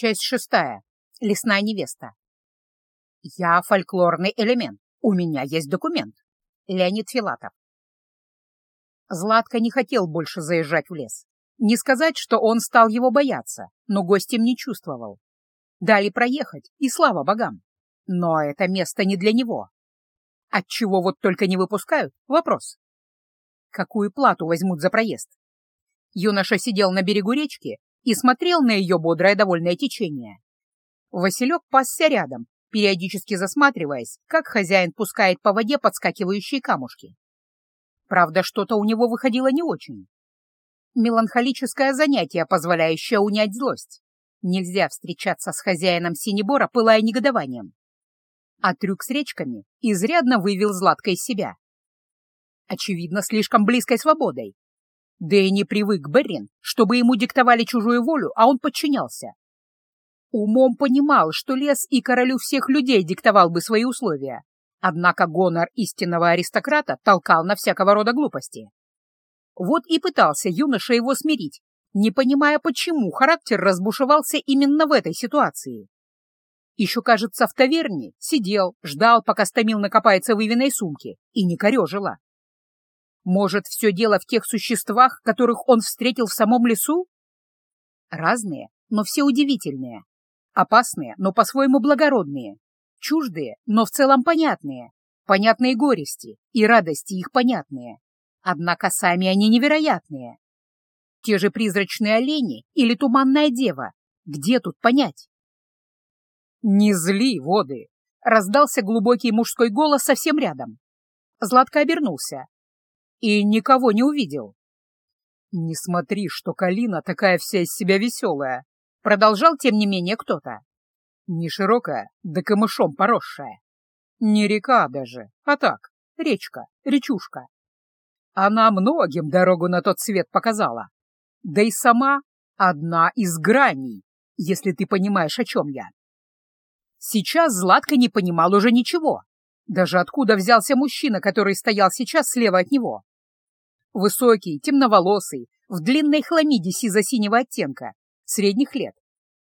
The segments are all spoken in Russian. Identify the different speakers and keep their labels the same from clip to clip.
Speaker 1: Часть шестая. Лесная невеста. Я фольклорный элемент. У меня есть документ. Леонид Филатов. Златко не хотел больше заезжать в лес. Не сказать, что он стал его бояться, но гостем не чувствовал. Дали проехать, и слава богам. Но это место не для него. Отчего вот только не выпускают? Вопрос. Какую плату возьмут за проезд? Юноша сидел на берегу речки и смотрел на ее бодрое довольное течение. Василек пасся рядом, периодически засматриваясь, как хозяин пускает по воде подскакивающие камушки. Правда, что-то у него выходило не очень. Меланхолическое занятие, позволяющее унять злость. Нельзя встречаться с хозяином Синебора, пылая негодованием. А трюк с речками изрядно вывел Златка из себя. Очевидно, слишком близкой свободой. Да и не привык Беррин, чтобы ему диктовали чужую волю, а он подчинялся. Умом понимал, что лес и королю всех людей диктовал бы свои условия, однако гонор истинного аристократа толкал на всякого рода глупости. Вот и пытался юноша его смирить, не понимая, почему характер разбушевался именно в этой ситуации. Еще, кажется, в таверне сидел, ждал, пока Стамил накопается в Ивиной сумке, и не корежила. Может, все дело в тех существах, которых он встретил в самом лесу? Разные, но все удивительные. Опасные, но по-своему благородные. Чуждые, но в целом понятные. Понятные горести и радости их понятные. Однако сами они невероятные. Те же призрачные олени или туманная дева. Где тут понять? «Не зли, воды!» — раздался глубокий мужской голос совсем рядом. Златко обернулся и никого не увидел. «Не смотри, что Калина такая вся из себя веселая», — продолжал, тем не менее, кто-то. «Не широкая, да камышом поросшая. Не река даже, а так, речка, речушка. Она многим дорогу на тот свет показала. Да и сама одна из граней, если ты понимаешь, о чем я». Сейчас Златка не понимал уже ничего. Даже откуда взялся мужчина, который стоял сейчас слева от него? Высокий, темноволосый, в длинной хламиде сизо-синего оттенка, средних лет.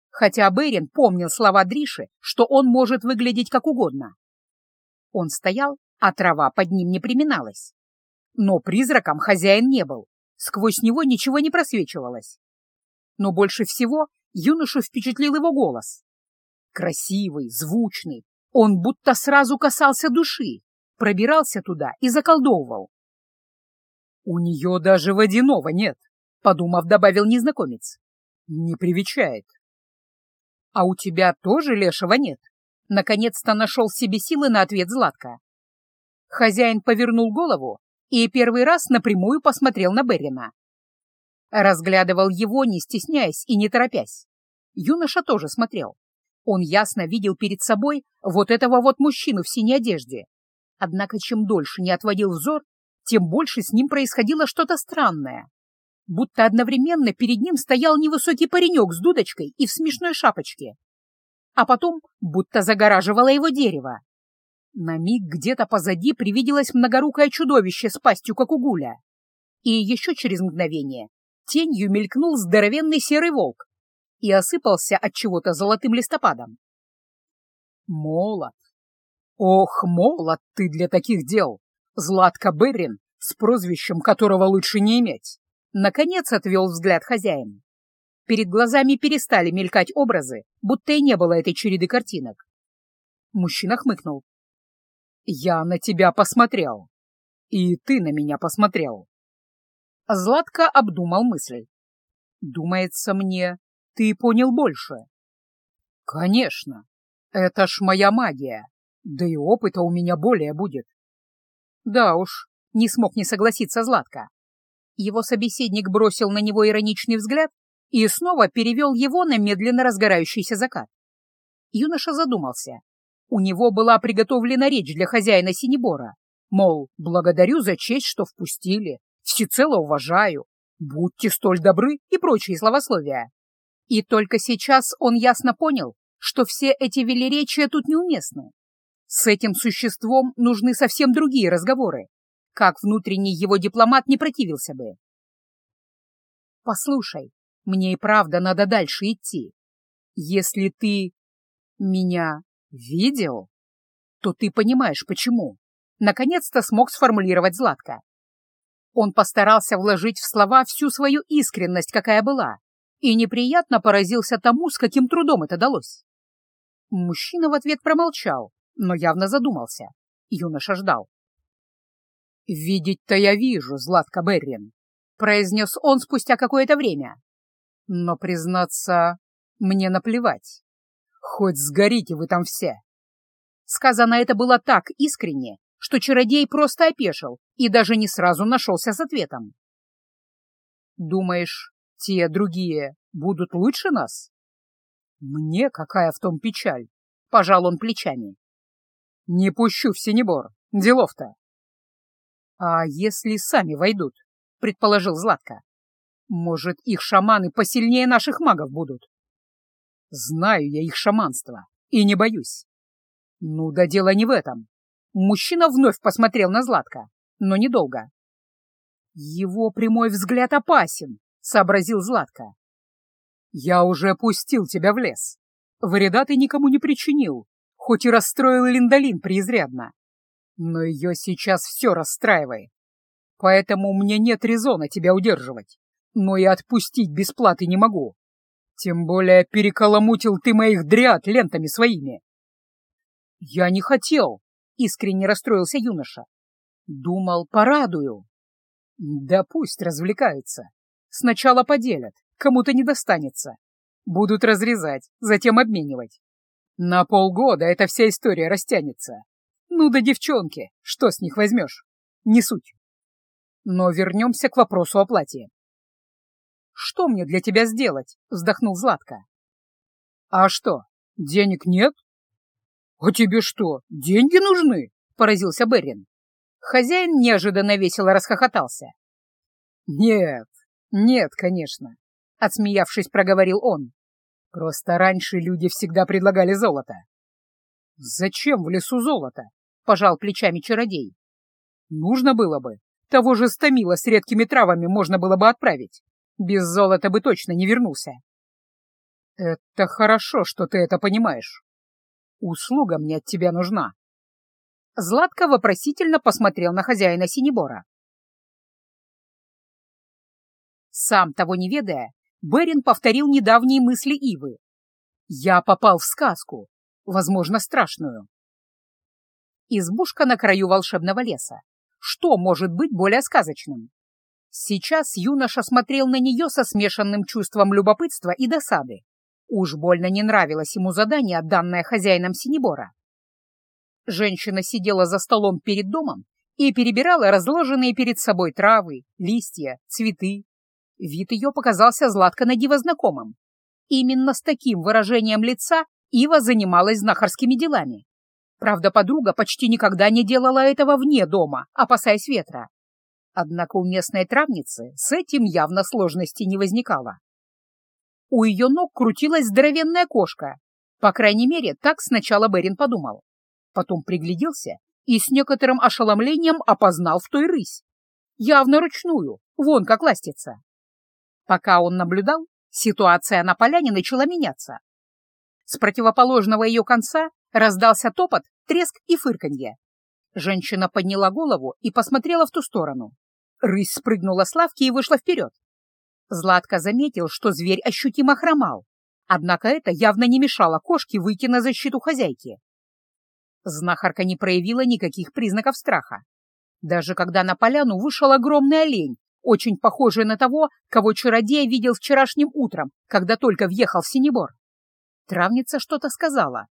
Speaker 1: Хотя Берин помнил слова Дриши, что он может выглядеть как угодно. Он стоял, а трава под ним не приминалась. Но призраком хозяин не был, сквозь него ничего не просвечивалось. Но больше всего юношу впечатлил его голос. Красивый, звучный, он будто сразу касался души, пробирался туда и заколдовывал. «У нее даже водяного нет», — подумав, добавил незнакомец. «Не привечает». «А у тебя тоже лешего нет?» Наконец-то нашел себе силы на ответ Златка. Хозяин повернул голову и первый раз напрямую посмотрел на Берина. Разглядывал его, не стесняясь и не торопясь. Юноша тоже смотрел. Он ясно видел перед собой вот этого вот мужчину в синей одежде. Однако чем дольше не отводил взор, тем больше с ним происходило что-то странное. Будто одновременно перед ним стоял невысокий паренек с дудочкой и в смешной шапочке. А потом будто загораживало его дерево. На миг где-то позади привиделось многорукое чудовище с пастью, как у гуля. И еще через мгновение тенью мелькнул здоровенный серый волк, и осыпался от чего-то золотым листопадом. Молод. Ох, молод ты для таких дел, Златка Беррин, с прозвищем которого лучше не иметь. Наконец отвел взгляд хозяин. Перед глазами перестали мелькать образы, будто и не было этой череды картинок. Мужчина хмыкнул. «Я на тебя посмотрел. И ты на меня посмотрел». Златко обдумал мысль. «Думается мне, ты понял больше. Конечно, это ж моя магия, да и опыта у меня более будет. Да уж, не смог не согласиться Златко. Его собеседник бросил на него ироничный взгляд и снова перевел его на медленно разгорающийся закат. Юноша задумался. У него была приготовлена речь для хозяина Синебора. Мол, благодарю за честь, что впустили, всецело уважаю, будьте столь добры и прочие словословия. И только сейчас он ясно понял, что все эти велеречия тут неуместны. С этим существом нужны совсем другие разговоры, как внутренний его дипломат не противился бы. «Послушай, мне и правда надо дальше идти. Если ты меня видел, то ты понимаешь, почему. Наконец-то смог сформулировать Златко. Он постарался вложить в слова всю свою искренность, какая была, и неприятно поразился тому, с каким трудом это далось. Мужчина в ответ промолчал, но явно задумался. Юноша ждал. «Видеть-то я вижу, Златка Беррин», — произнес он спустя какое-то время. «Но, признаться, мне наплевать. Хоть сгорите вы там все». Сказано это было так искренне, что чародей просто опешил и даже не сразу нашелся с ответом. «Думаешь, те другие будут лучше нас?» «Мне какая в том печаль?» — пожал он плечами. «Не пущу в Синебор, делов-то». «А если сами войдут?» — предположил Златко. «Может, их шаманы посильнее наших магов будут?» «Знаю я их шаманство и не боюсь». «Ну да дело не в этом». Мужчина вновь посмотрел на Златка, но недолго. «Его прямой взгляд опасен», — сообразил Златко. «Я уже пустил тебя в лес. Вреда ты никому не причинил, хоть и расстроил Линдолин преизрядно но ее сейчас все расстраивает. Поэтому мне нет резона тебя удерживать, но и отпустить без платы не могу. Тем более переколомутил ты моих дряд лентами своими. Я не хотел, — искренне расстроился юноша. Думал, порадую. Да пусть развлекаются. Сначала поделят, кому-то не достанется. Будут разрезать, затем обменивать. На полгода эта вся история растянется, ну да девчонки, что с них возьмешь? Не суть. Но вернемся к вопросу о платье. «Что мне для тебя сделать?» — вздохнул Златко. «А что, денег нет?» «А тебе что, деньги нужны?» — поразился Берин. Хозяин неожиданно весело расхохотался. «Нет, нет, конечно», — отсмеявшись, проговорил он. «Просто раньше люди всегда предлагали золото». «Зачем в лесу золото?» пожал плечами чародей. Нужно было бы. Того же стамила с редкими травами можно было бы отправить. Без золота бы точно не вернулся. Это хорошо, что ты это понимаешь. Услуга мне от тебя нужна. Златко вопросительно посмотрел на хозяина Синебора. Сам того не ведая, Берин повторил недавние мысли Ивы. «Я попал в сказку, возможно, страшную. Избушка на краю волшебного леса. Что может быть более сказочным? Сейчас юноша смотрел на нее со смешанным чувством любопытства и досады. Уж больно не нравилось ему задание, данное хозяином Синебора. Женщина сидела за столом перед домом и перебирала разложенные перед собой травы, листья, цветы. Вид ее показался Златко на диво знакомым. Именно с таким выражением лица Ива занималась знахарскими делами. Правда, подруга почти никогда не делала этого вне дома, опасаясь ветра. Однако у местной травницы с этим явно сложности не возникало. У ее ног крутилась здоровенная кошка. По крайней мере, так сначала Берин подумал. Потом пригляделся и с некоторым ошеломлением опознал в той рысь. Явно ручную, вон как ластится. Пока он наблюдал, ситуация на поляне начала меняться. С противоположного ее конца Раздался топот, треск и фырканье. Женщина подняла голову и посмотрела в ту сторону. Рысь спрыгнула с лавки и вышла вперед. Златко заметил, что зверь ощутимо хромал, однако это явно не мешало кошке выйти на защиту хозяйки. Знахарка не проявила никаких признаков страха. Даже когда на поляну вышел огромный олень, очень похожий на того, кого чародей видел вчерашним утром, когда только въехал в Синебор. Травница что-то сказала,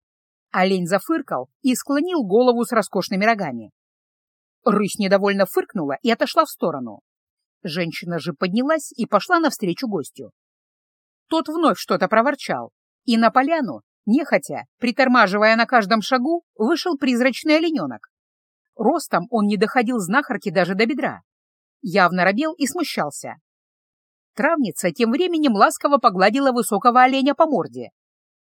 Speaker 1: Олень зафыркал и склонил голову с роскошными рогами. Рысь недовольно фыркнула и отошла в сторону. Женщина же поднялась и пошла навстречу гостю. Тот вновь что-то проворчал, и на поляну, нехотя, притормаживая на каждом шагу, вышел призрачный олененок. Ростом он не доходил знахарки даже до бедра. Явно робел и смущался. Травница тем временем ласково погладила высокого оленя по морде.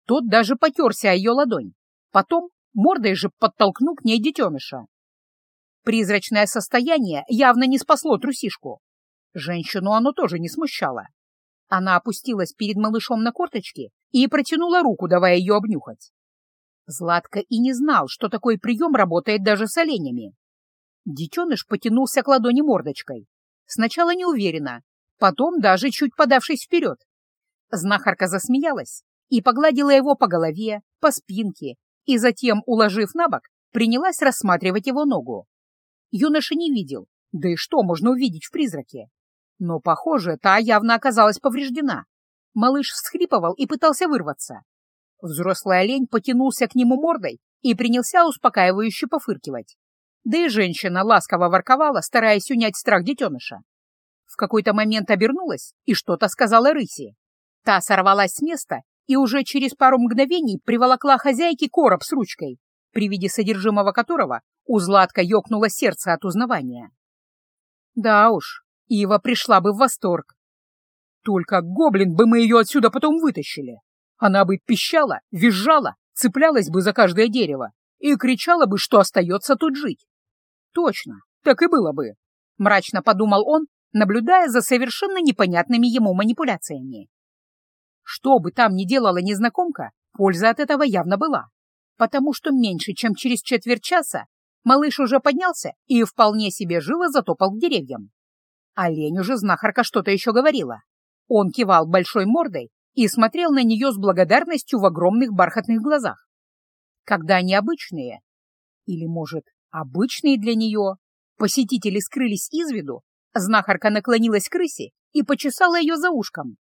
Speaker 1: Тот даже потерся о ее ладонь. Потом мордой же подтолкнул к ней детеныша. Призрачное состояние явно не спасло трусишку. Женщину оно тоже не смущало. Она опустилась перед малышом на корточки и протянула руку, давая ее обнюхать. Златко и не знал, что такой прием работает даже с оленями. Детеныш потянулся к ладони мордочкой. Сначала неуверенно, потом даже чуть подавшись вперед. Знахарка засмеялась и погладила его по голове, по спинке, и затем, уложив на бок, принялась рассматривать его ногу. Юноша не видел, да и что можно увидеть в призраке? Но, похоже, та явно оказалась повреждена. Малыш всхрипывал и пытался вырваться. Взрослый олень потянулся к нему мордой и принялся успокаивающе пофыркивать. Да и женщина ласково ворковала, стараясь унять страх детеныша. В какой-то момент обернулась и что-то сказала рыси. Та сорвалась с места и уже через пару мгновений приволокла хозяйке короб с ручкой, при виде содержимого которого у Златка ёкнуло сердце от узнавания. Да уж, Ива пришла бы в восторг. Только гоблин бы мы ее отсюда потом вытащили. Она бы пищала, визжала, цеплялась бы за каждое дерево и кричала бы, что остается тут жить. Точно, так и было бы, мрачно подумал он, наблюдая за совершенно непонятными ему манипуляциями. Что бы там ни делала незнакомка, польза от этого явно была, потому что меньше, чем через четверть часа малыш уже поднялся и вполне себе живо затопал к деревьям. Олень уже знахарка что-то еще говорила. Он кивал большой мордой и смотрел на нее с благодарностью в огромных бархатных глазах. Когда необычные, или, может, обычные для нее, посетители скрылись из виду, знахарка наклонилась к крысе и почесала ее за ушком.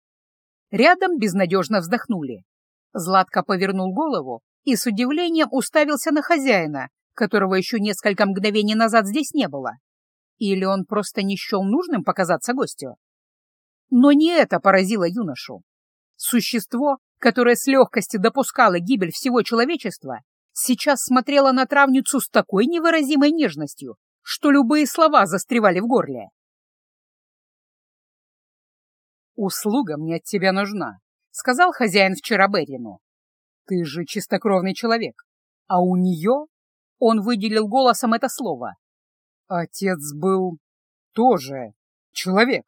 Speaker 1: Рядом безнадежно вздохнули. Златко повернул голову и с удивлением уставился на хозяина, которого еще несколько мгновений назад здесь не было. Или он просто не счел нужным показаться гостю? Но не это поразило юношу. Существо, которое с легкостью допускало гибель всего человечества, сейчас смотрело на травницу с такой невыразимой нежностью, что любые слова застревали в горле. «Услуга мне от тебя нужна», — сказал хозяин вчера Берину. «Ты же чистокровный человек, а у нее...» — он выделил голосом это слово Отец был тоже человек.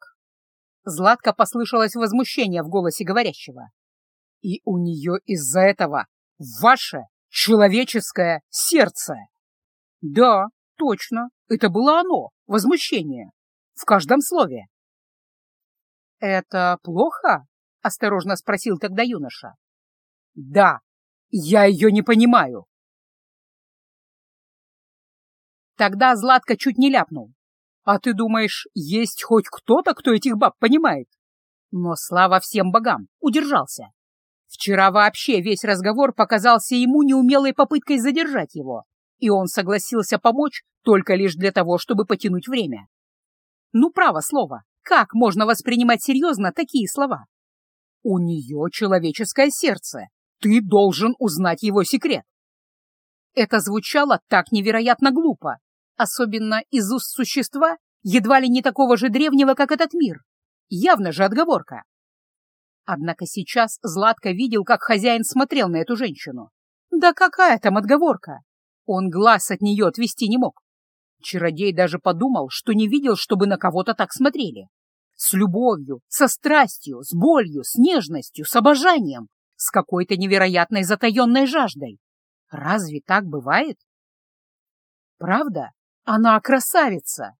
Speaker 1: Златко послышалось возмущение в голосе говорящего. И у нее из-за этого ваше человеческое сердце. Да, точно, это было оно, возмущение. В каждом слове. «Это плохо?» — осторожно спросил тогда юноша. «Да, я ее не понимаю», Тогда Златко чуть не ляпнул. «А ты думаешь, есть хоть кто-то, кто этих баб понимает?» Но слава всем богам, удержался. Вчера вообще весь разговор показался ему неумелой попыткой задержать его, и он согласился помочь только лишь для того, чтобы потянуть время. Ну, право слово, как можно воспринимать серьезно такие слова? У нее человеческое сердце, ты должен узнать его секрет. Это звучало так невероятно глупо, особенно из уст существа, едва ли не такого же древнего, как этот мир. Явно же отговорка. Однако сейчас Златко видел, как хозяин смотрел на эту женщину. Да какая там отговорка? Он глаз от нее отвести не мог. Чародей даже подумал, что не видел, чтобы на кого-то так смотрели. С любовью, со страстью, с болью, с нежностью, с обожанием, с какой-то невероятной затаенной жаждой. Разве так бывает? Правда? Она красавица!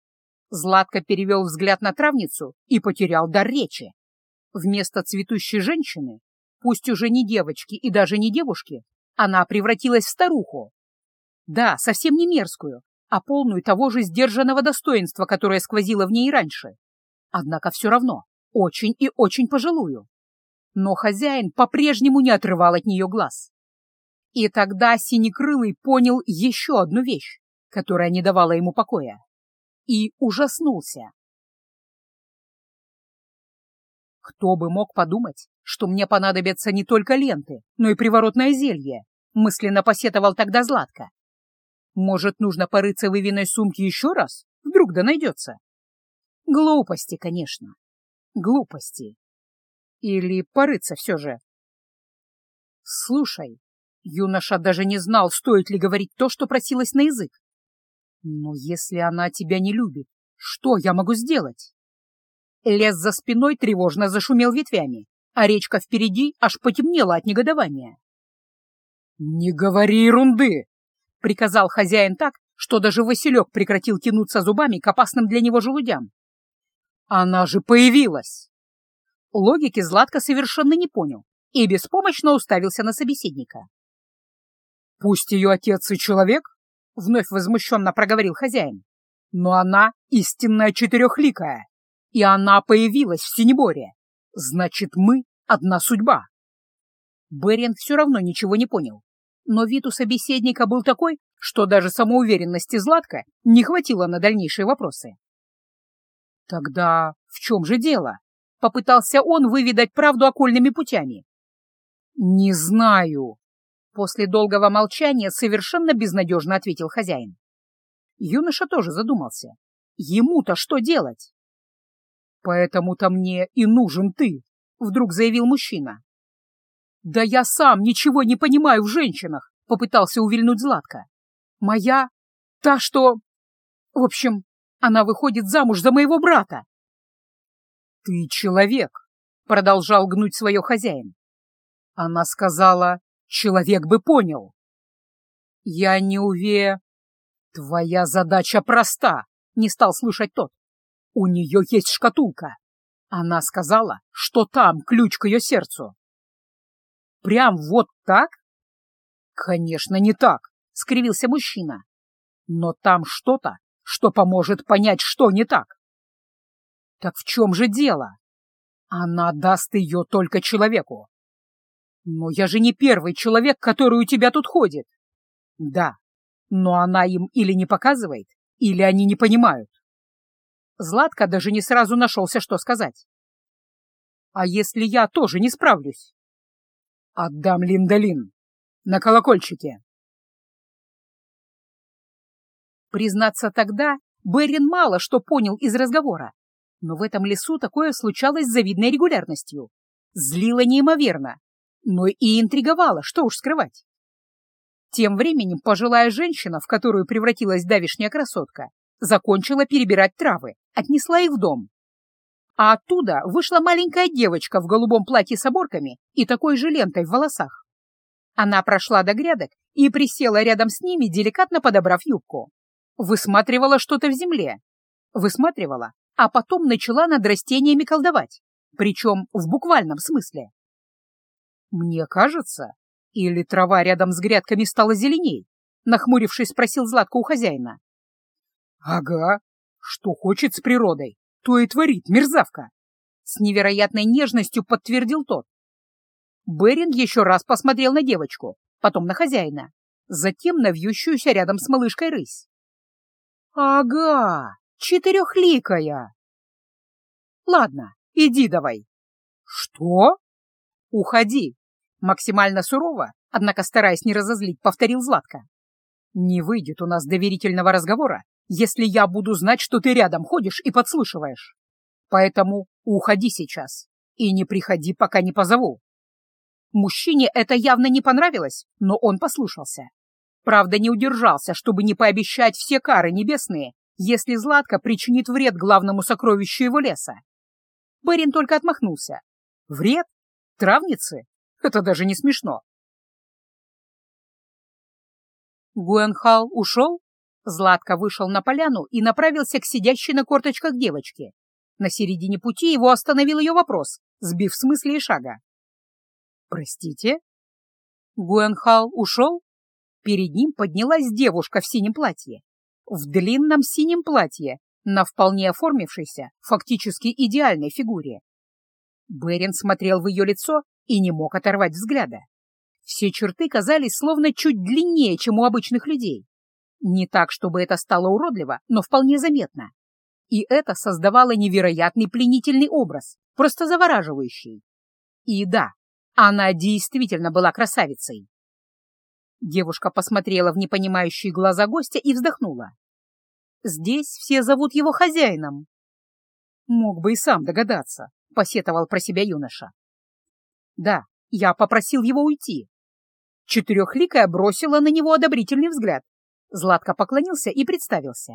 Speaker 1: Златко перевел взгляд на травницу и потерял дар речи. Вместо цветущей женщины, пусть уже не девочки и даже не девушки, она превратилась в старуху. Да, совсем не мерзкую, а полную того же сдержанного достоинства, которое сквозило в ней раньше. Однако все равно очень и очень пожилую. Но хозяин по-прежнему не отрывал от нее глаз. И тогда Синекрылый понял еще одну вещь которая не давала ему покоя, и ужаснулся. Кто бы мог подумать, что мне понадобятся не только ленты, но и приворотное зелье, мысленно посетовал тогда Златко. Может, нужно порыться в Ивиной сумке еще раз? Вдруг да найдется. Глупости, конечно. Глупости. Или порыться все же. Слушай, юноша даже не знал, стоит ли говорить то, что просилось на язык. Но если она тебя не любит, что я могу сделать? Лес за спиной тревожно зашумел ветвями, а речка впереди аж потемнела от негодования. «Не говори ерунды!» — приказал хозяин так, что даже Василек прекратил тянуться зубами к опасным для него желудям. «Она же появилась!» Логики Златко совершенно не понял и беспомощно уставился на собеседника. «Пусть ее отец и человек», — вновь возмущенно проговорил хозяин, «но она истинная четырехликая, и она появилась в Синеборе. Значит, мы — одна судьба». Берин все равно ничего не понял, но вид у собеседника был такой, что даже самоуверенности Златка не хватило на дальнейшие вопросы. «Тогда в чем же дело?» — попытался он выведать правду окольными путями. «Не знаю», — после долгого молчания совершенно безнадежно ответил хозяин. Юноша тоже задумался. Ему-то что делать? «Поэтому-то мне и нужен ты», — вдруг заявил мужчина. «Да я сам ничего не понимаю в женщинах», — попытался увильнуть Златка. «Моя? Та, что...» «В общем, она выходит замуж за моего брата». «Ты человек», — продолжал гнуть свое хозяин. Она сказала, человек бы понял. Я не уве... Твоя задача проста, не стал слышать тот. У нее есть шкатулка. Она сказала, что там ключ к ее сердцу. Прям вот так? Конечно, не так, скривился мужчина. Но там что-то, что поможет понять, что не так. Так в чем же дело? Она даст ее только человеку. Но я же не первый человек, который у тебя тут ходит. Да, но она им или не показывает, или они не понимают. Златка даже не сразу нашелся, что сказать. А если я тоже не справлюсь? Отдам Линдалин. На колокольчике. Признаться тогда, Берин мало что понял из разговора, но в этом лесу такое случалось с завидной регулярностью. Злило неимоверно, но и интриговало, что уж скрывать. Тем временем пожилая женщина, в которую превратилась давишняя красотка, закончила перебирать травы, отнесла их в дом. А оттуда вышла маленькая девочка в голубом платье с оборками и такой же лентой в волосах. Она прошла до грядок и присела рядом с ними, деликатно подобрав юбку. Высматривала что-то в земле. Высматривала, а потом начала над растениями колдовать, причем в буквальном смысле. «Мне кажется, или трава рядом с грядками стала зеленей?» — нахмурившись, спросил Златко у хозяина. «Ага, что хочет с природой, то и творит мерзавка!» С невероятной нежностью подтвердил тот. Берин еще раз посмотрел на девочку, потом на хозяина, затем на вьющуюся рядом с малышкой рысь. «Ага, четырехликая!» «Ладно, иди давай». «Что?» «Уходи!» Максимально сурово, однако стараясь не разозлить, повторил Златко. «Не выйдет у нас доверительного разговора, если я буду знать, что ты рядом ходишь и подслушиваешь. Поэтому уходи сейчас и не приходи, пока не позову». Мужчине это явно не понравилось, но он послушался. Правда, не удержался, чтобы не пообещать все кары небесные, если Златко причинит вред главному сокровищу его леса. Берин только отмахнулся. Вред? Травницы? Это даже не смешно. Гуэнхал ушел? Златко вышел на поляну и направился к сидящей на корточках девочке. На середине пути его остановил ее вопрос, сбив с мысли и шага. «Простите?» Гуэнхал ушел? Перед ним поднялась девушка в синем платье. В длинном синем платье, на вполне оформившейся, фактически идеальной фигуре. Берин смотрел в ее лицо и не мог оторвать взгляда. Все черты казались словно чуть длиннее, чем у обычных людей. Не так, чтобы это стало уродливо, но вполне заметно. И это создавало невероятный пленительный образ, просто завораживающий. И да, она действительно была красавицей. Девушка посмотрела в непонимающие глаза гостя и вздохнула. «Здесь все зовут его хозяином». «Мог бы и сам догадаться», — посетовал про себя юноша. Да, я попросил его уйти. Четырехликая бросила на него одобрительный взгляд. Златко поклонился и представился.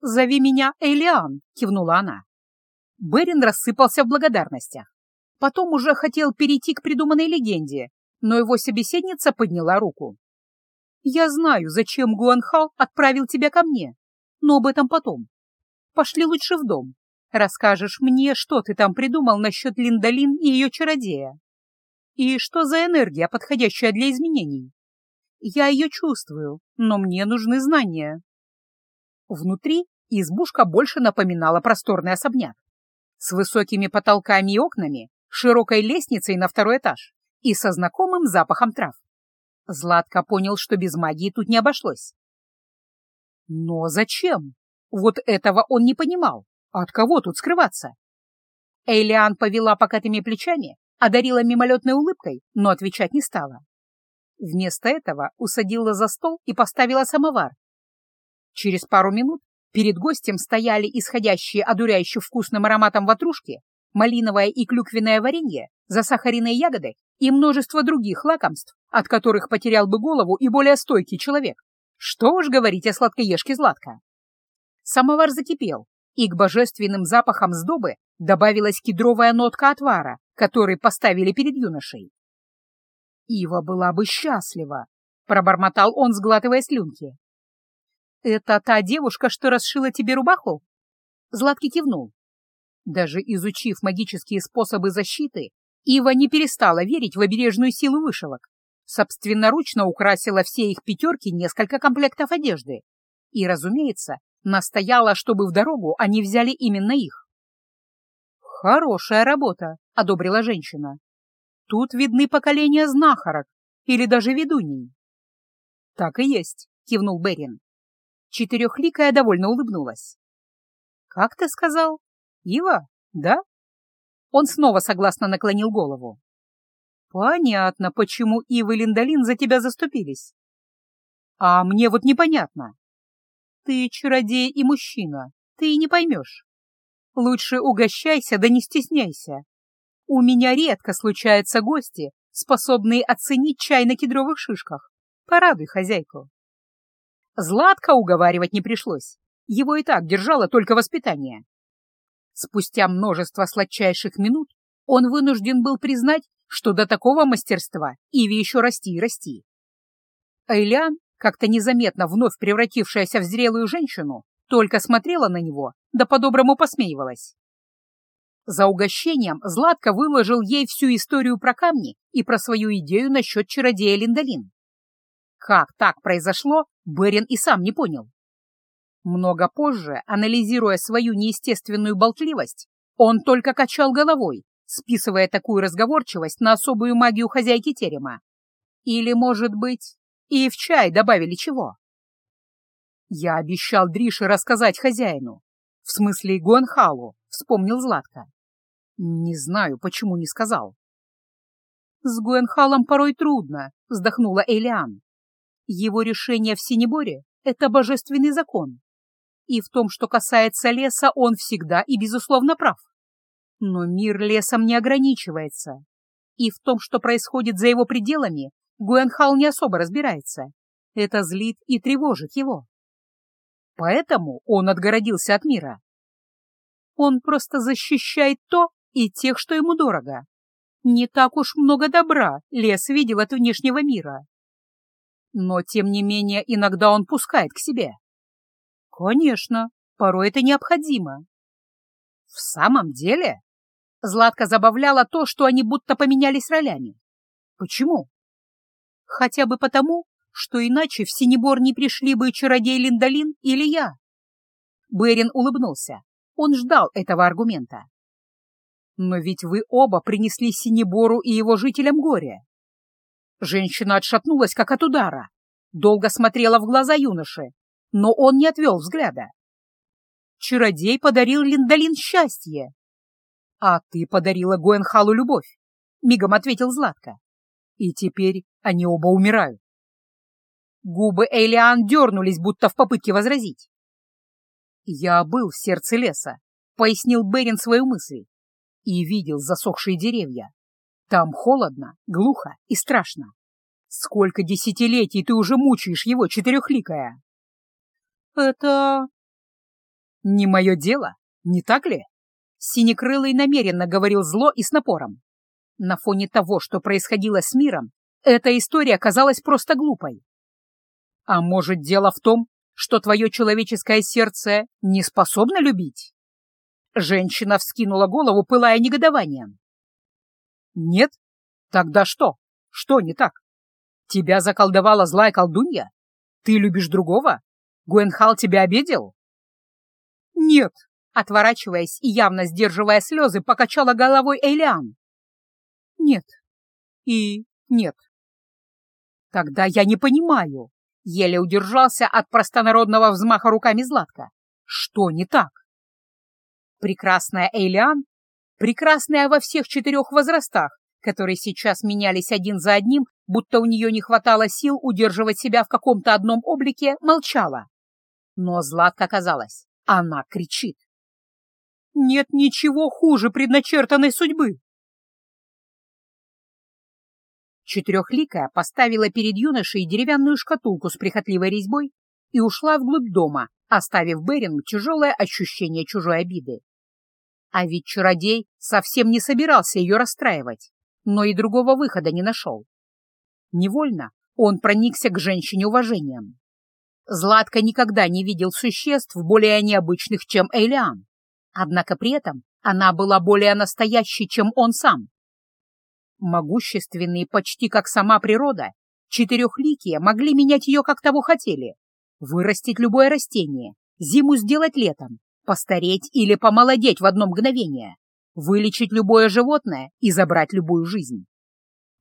Speaker 1: «Зови меня Элиан», — кивнула она. Берин рассыпался в благодарностях. Потом уже хотел перейти к придуманной легенде, но его собеседница подняла руку. «Я знаю, зачем Гуанхал отправил тебя ко мне, но об этом потом. Пошли лучше в дом. Расскажешь мне, что ты там придумал насчет Линдалин и ее чародея. И что за энергия, подходящая для изменений? Я ее чувствую, но мне нужны знания». Внутри избушка больше напоминала просторный особняк с высокими потолками и окнами, широкой лестницей на второй этаж и со знакомым запахом трав. Златко понял, что без магии тут не обошлось. Но зачем? Вот этого он не понимал. От кого тут скрываться? Эйлиан повела покатыми плечами, одарила мимолетной улыбкой, но отвечать не стала. Вместо этого усадила за стол и поставила самовар. Через пару минут перед гостем стояли исходящие одуряюще вкусным ароматом ватрушки, малиновое и клюквенное варенье, засахаренные ягоды и множество других лакомств, от которых потерял бы голову и более стойкий человек. Что уж говорить о сладкоежке Златка. Самовар закипел, и к божественным запахам сдобы добавилась кедровая нотка отвара, который поставили перед юношей. «Ива была бы счастлива», — пробормотал он, сглатывая слюнки. «Это та девушка, что расшила тебе рубаху?» Златки кивнул. Даже изучив магические способы защиты, Ива не перестала верить в обережную силу вышивок. Собственноручно украсила все их пятерки несколько комплектов одежды. И, разумеется, настояла, чтобы в дорогу они взяли именно их. «Хорошая работа», — одобрила женщина. «Тут видны поколения знахарок или даже ведуней». «Так и есть», — кивнул Берин. Четырехликая довольно улыбнулась. «Как ты сказал? Ива, да?» Он снова согласно наклонил голову. «Понятно, почему Ива и Линдалин за тебя заступились. А мне вот непонятно. Ты чародей и мужчина, ты и не поймешь. Лучше угощайся, да не стесняйся. У меня редко случаются гости, способные оценить чай на кедровых шишках. Порадуй хозяйку». Златко уговаривать не пришлось. Его и так держало только воспитание. Спустя множество сладчайших минут он вынужден был признать, что до такого мастерства Иве еще расти и расти. Эйлян, как-то незаметно вновь превратившаяся в зрелую женщину, только смотрела на него, да по-доброму посмеивалась. За угощением Златко выложил ей всю историю про камни и про свою идею насчет чародея Линдалин. Как так произошло, Берин и сам не понял. Много позже, анализируя свою неестественную болтливость, он только качал головой, списывая такую разговорчивость на особую магию хозяйки терема. Или, может быть, и в чай добавили чего? Я обещал Дрише рассказать хозяину. В смысле Гуанхалу, вспомнил Златко. Не знаю, почему не сказал. С Гуэнхалом порой трудно, вздохнула Элиан. Его решение в Синеборе — это божественный закон. И в том, что касается леса, он всегда и безусловно прав. Но мир лесом не ограничивается. И в том, что происходит за его пределами, Гуэнхал не особо разбирается. Это злит и тревожит его. Поэтому он отгородился от мира. Он просто защищает то и тех, что ему дорого. Не так уж много добра лес видел от внешнего мира. Но, тем не менее, иногда он пускает к себе. Конечно, порой это необходимо. В самом деле? Златка забавляла то, что они будто поменялись ролями. Почему? Хотя бы потому, что иначе в Синебор не пришли бы чародей Линдалин или я. Берин улыбнулся. Он ждал этого аргумента. Но ведь вы оба принесли Синебору и его жителям горе. Женщина отшатнулась, как от удара. Долго смотрела в глаза юноши, но он не отвел взгляда. Чародей подарил Линдалин счастье. — А ты подарила Гуэнхалу любовь, — мигом ответил Златко. И теперь они оба умирают. Губы Элиан дернулись, будто в попытке возразить. «Я был в сердце леса», — пояснил Берин свою мысль, и видел засохшие деревья. Там холодно, глухо и страшно. Сколько десятилетий ты уже мучаешь его, четырехликая? Это... Не мое дело, не так ли? Синекрылый намеренно говорил зло и с напором. На фоне того, что происходило с миром, эта история казалась просто глупой. А может, дело в том, что твое человеческое сердце не способно любить? Женщина вскинула голову, пылая негодованием. Нет? Тогда что? Что не так? Тебя заколдовала злая колдунья? Ты любишь другого? Гуэнхал тебя обидел? Нет, отворачиваясь и явно сдерживая слезы, покачала головой Эйлиан. Нет. И нет. Тогда я не понимаю. Еле удержался от простонародного взмаха руками Златка. Что не так? Прекрасная Эйлиан, прекрасная во всех четырех возрастах, которые сейчас менялись один за одним, будто у нее не хватало сил удерживать себя в каком-то одном облике, молчала. Но Златка казалось, она кричит. «Нет ничего хуже предначертанной судьбы!» Четырехликая поставила перед юношей деревянную шкатулку с прихотливой резьбой и ушла вглубь дома, оставив Берину тяжелое ощущение чужой обиды. А ведь чародей совсем не собирался ее расстраивать, но и другого выхода не нашел. Невольно он проникся к женщине уважением. Златко никогда не видел существ более необычных, чем Эйлиан. Однако при этом она была более настоящей, чем он сам. Могущественные почти как сама природа, четырехликие могли менять ее, как того хотели. Вырастить любое растение, зиму сделать летом, постареть или помолодеть в одно мгновение, вылечить любое животное и забрать любую жизнь.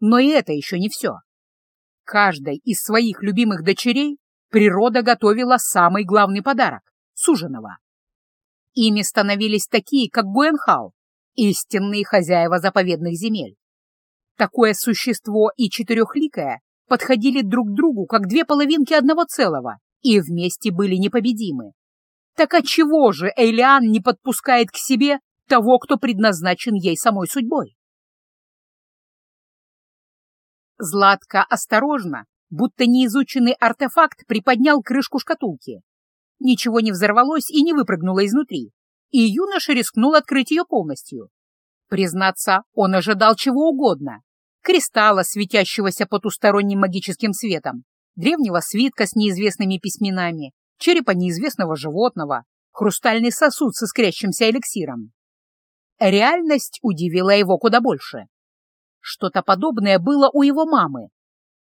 Speaker 1: Но и это еще не все. Каждой из своих любимых дочерей природа готовила самый главный подарок — суженого. Ими становились такие, как Гуэнхал, истинные хозяева заповедных земель. Такое существо и четырехликое подходили друг к другу, как две половинки одного целого, и вместе были непобедимы. Так отчего же Эйлиан не подпускает к себе того, кто предназначен ей самой судьбой? Златко осторожно, будто неизученный артефакт, приподнял крышку шкатулки. Ничего не взорвалось и не выпрыгнуло изнутри, и юноша рискнул открыть ее полностью. Признаться, он ожидал чего угодно. Кристалла, светящегося потусторонним магическим светом, древнего свитка с неизвестными письменами, черепа неизвестного животного, хрустальный сосуд с искрящимся эликсиром. Реальность удивила его куда больше. Что-то подобное было у его мамы.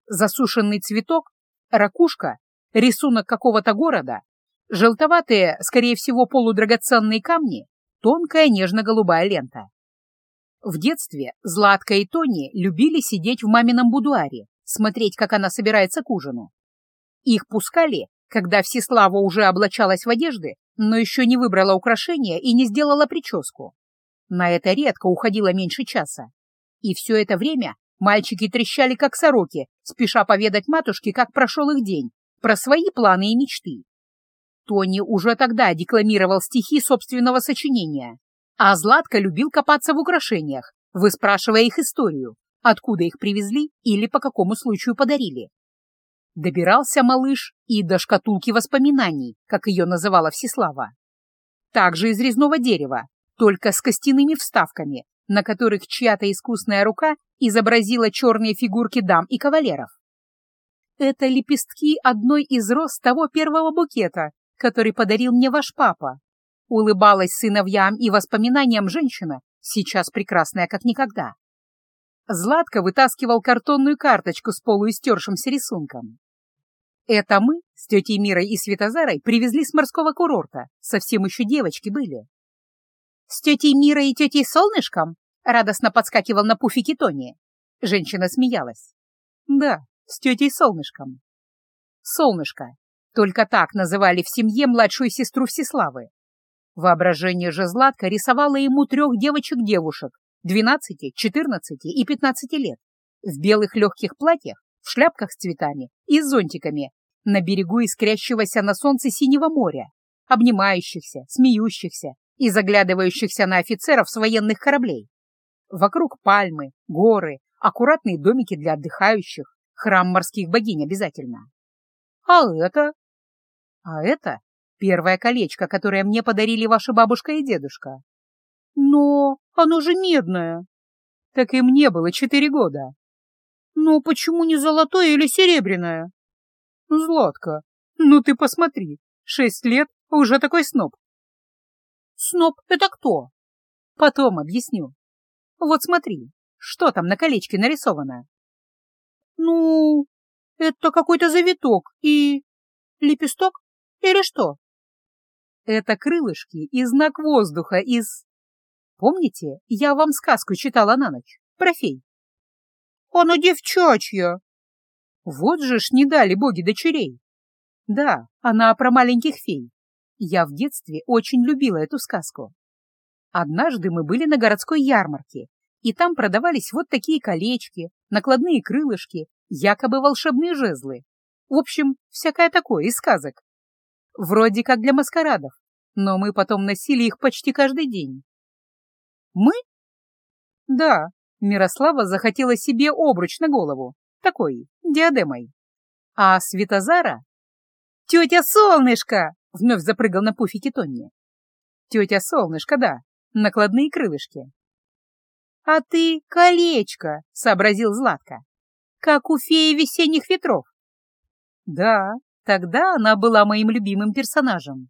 Speaker 1: Засушенный цветок, ракушка, рисунок какого-то города, желтоватые, скорее всего, полудрагоценные камни, тонкая нежно-голубая лента. В детстве Златка и Тони любили сидеть в мамином будуаре, смотреть, как она собирается к ужину. Их пускали, когда Всеслава уже облачалась в одежды, но еще не выбрала украшения и не сделала прическу. На это редко уходило меньше часа. И все это время мальчики трещали, как сороки, спеша поведать матушке, как прошел их день, про свои планы и мечты. Тони уже тогда декламировал стихи собственного сочинения, а Златко любил копаться в украшениях, выспрашивая их историю, откуда их привезли или по какому случаю подарили. Добирался малыш и до шкатулки воспоминаний, как ее называла Всеслава. Также из резного дерева, только с костяными вставками, на которых чья-то искусная рука изобразила черные фигурки дам и кавалеров. Это лепестки одной из роз того первого букета, который подарил мне ваш папа. Улыбалась сыновьям и воспоминаниям женщина, сейчас прекрасная как никогда. Златко вытаскивал картонную карточку с полуистершимся рисунком. Это мы с тетей Мирой и Светозарой привезли с морского курорта, совсем еще девочки были. С тетей Мирой и тетей Солнышком радостно подскакивал на пуфике Тони. Женщина смеялась. Да, с тетей Солнышком. Солнышко. Только так называли в семье младшую сестру Всеславы. Воображение же Златка рисовало ему трех девочек-девушек, 12, 14 и 15 лет, в белых легких платьях, в шляпках с цветами и с зонтиками, на берегу искрящегося на солнце синего моря, обнимающихся, смеющихся и заглядывающихся на офицеров с военных кораблей. Вокруг пальмы, горы, аккуратные домики для отдыхающих, храм морских богинь обязательно. А это? А это первое колечко, которое мне подарили ваша бабушка и дедушка. Но оно же медное. Так и мне было четыре года. Ну, почему не золотое или серебряное? Златка, ну ты посмотри, шесть лет, а уже такой сноб. Сноб — это кто? Потом объясню. Вот смотри, что там на колечке нарисовано? Ну, это какой-то завиток и... лепесток? Или что? Это крылышки и знак воздуха из... Помните, я вам сказку читала на ночь про фей? Она девчачья. Вот же ж не дали боги дочерей. Да, она про маленьких фей. Я в детстве очень любила эту сказку. Однажды мы были на городской ярмарке, и там продавались вот такие колечки, накладные крылышки, якобы волшебные жезлы. В общем, всякое такое из сказок. Вроде как для маскарадов, но мы потом носили их почти каждый день. Мы? Да, Мирослава захотела себе обруч на голову, такой, диадемой. А Светозара «Тетя Солнышко!» — вновь запрыгал на пуфике Тони. «Тетя Солнышко, да, накладные крылышки». «А ты колечко!» — сообразил Златка. «Как у феи весенних ветров». «Да, тогда она была моим любимым персонажем».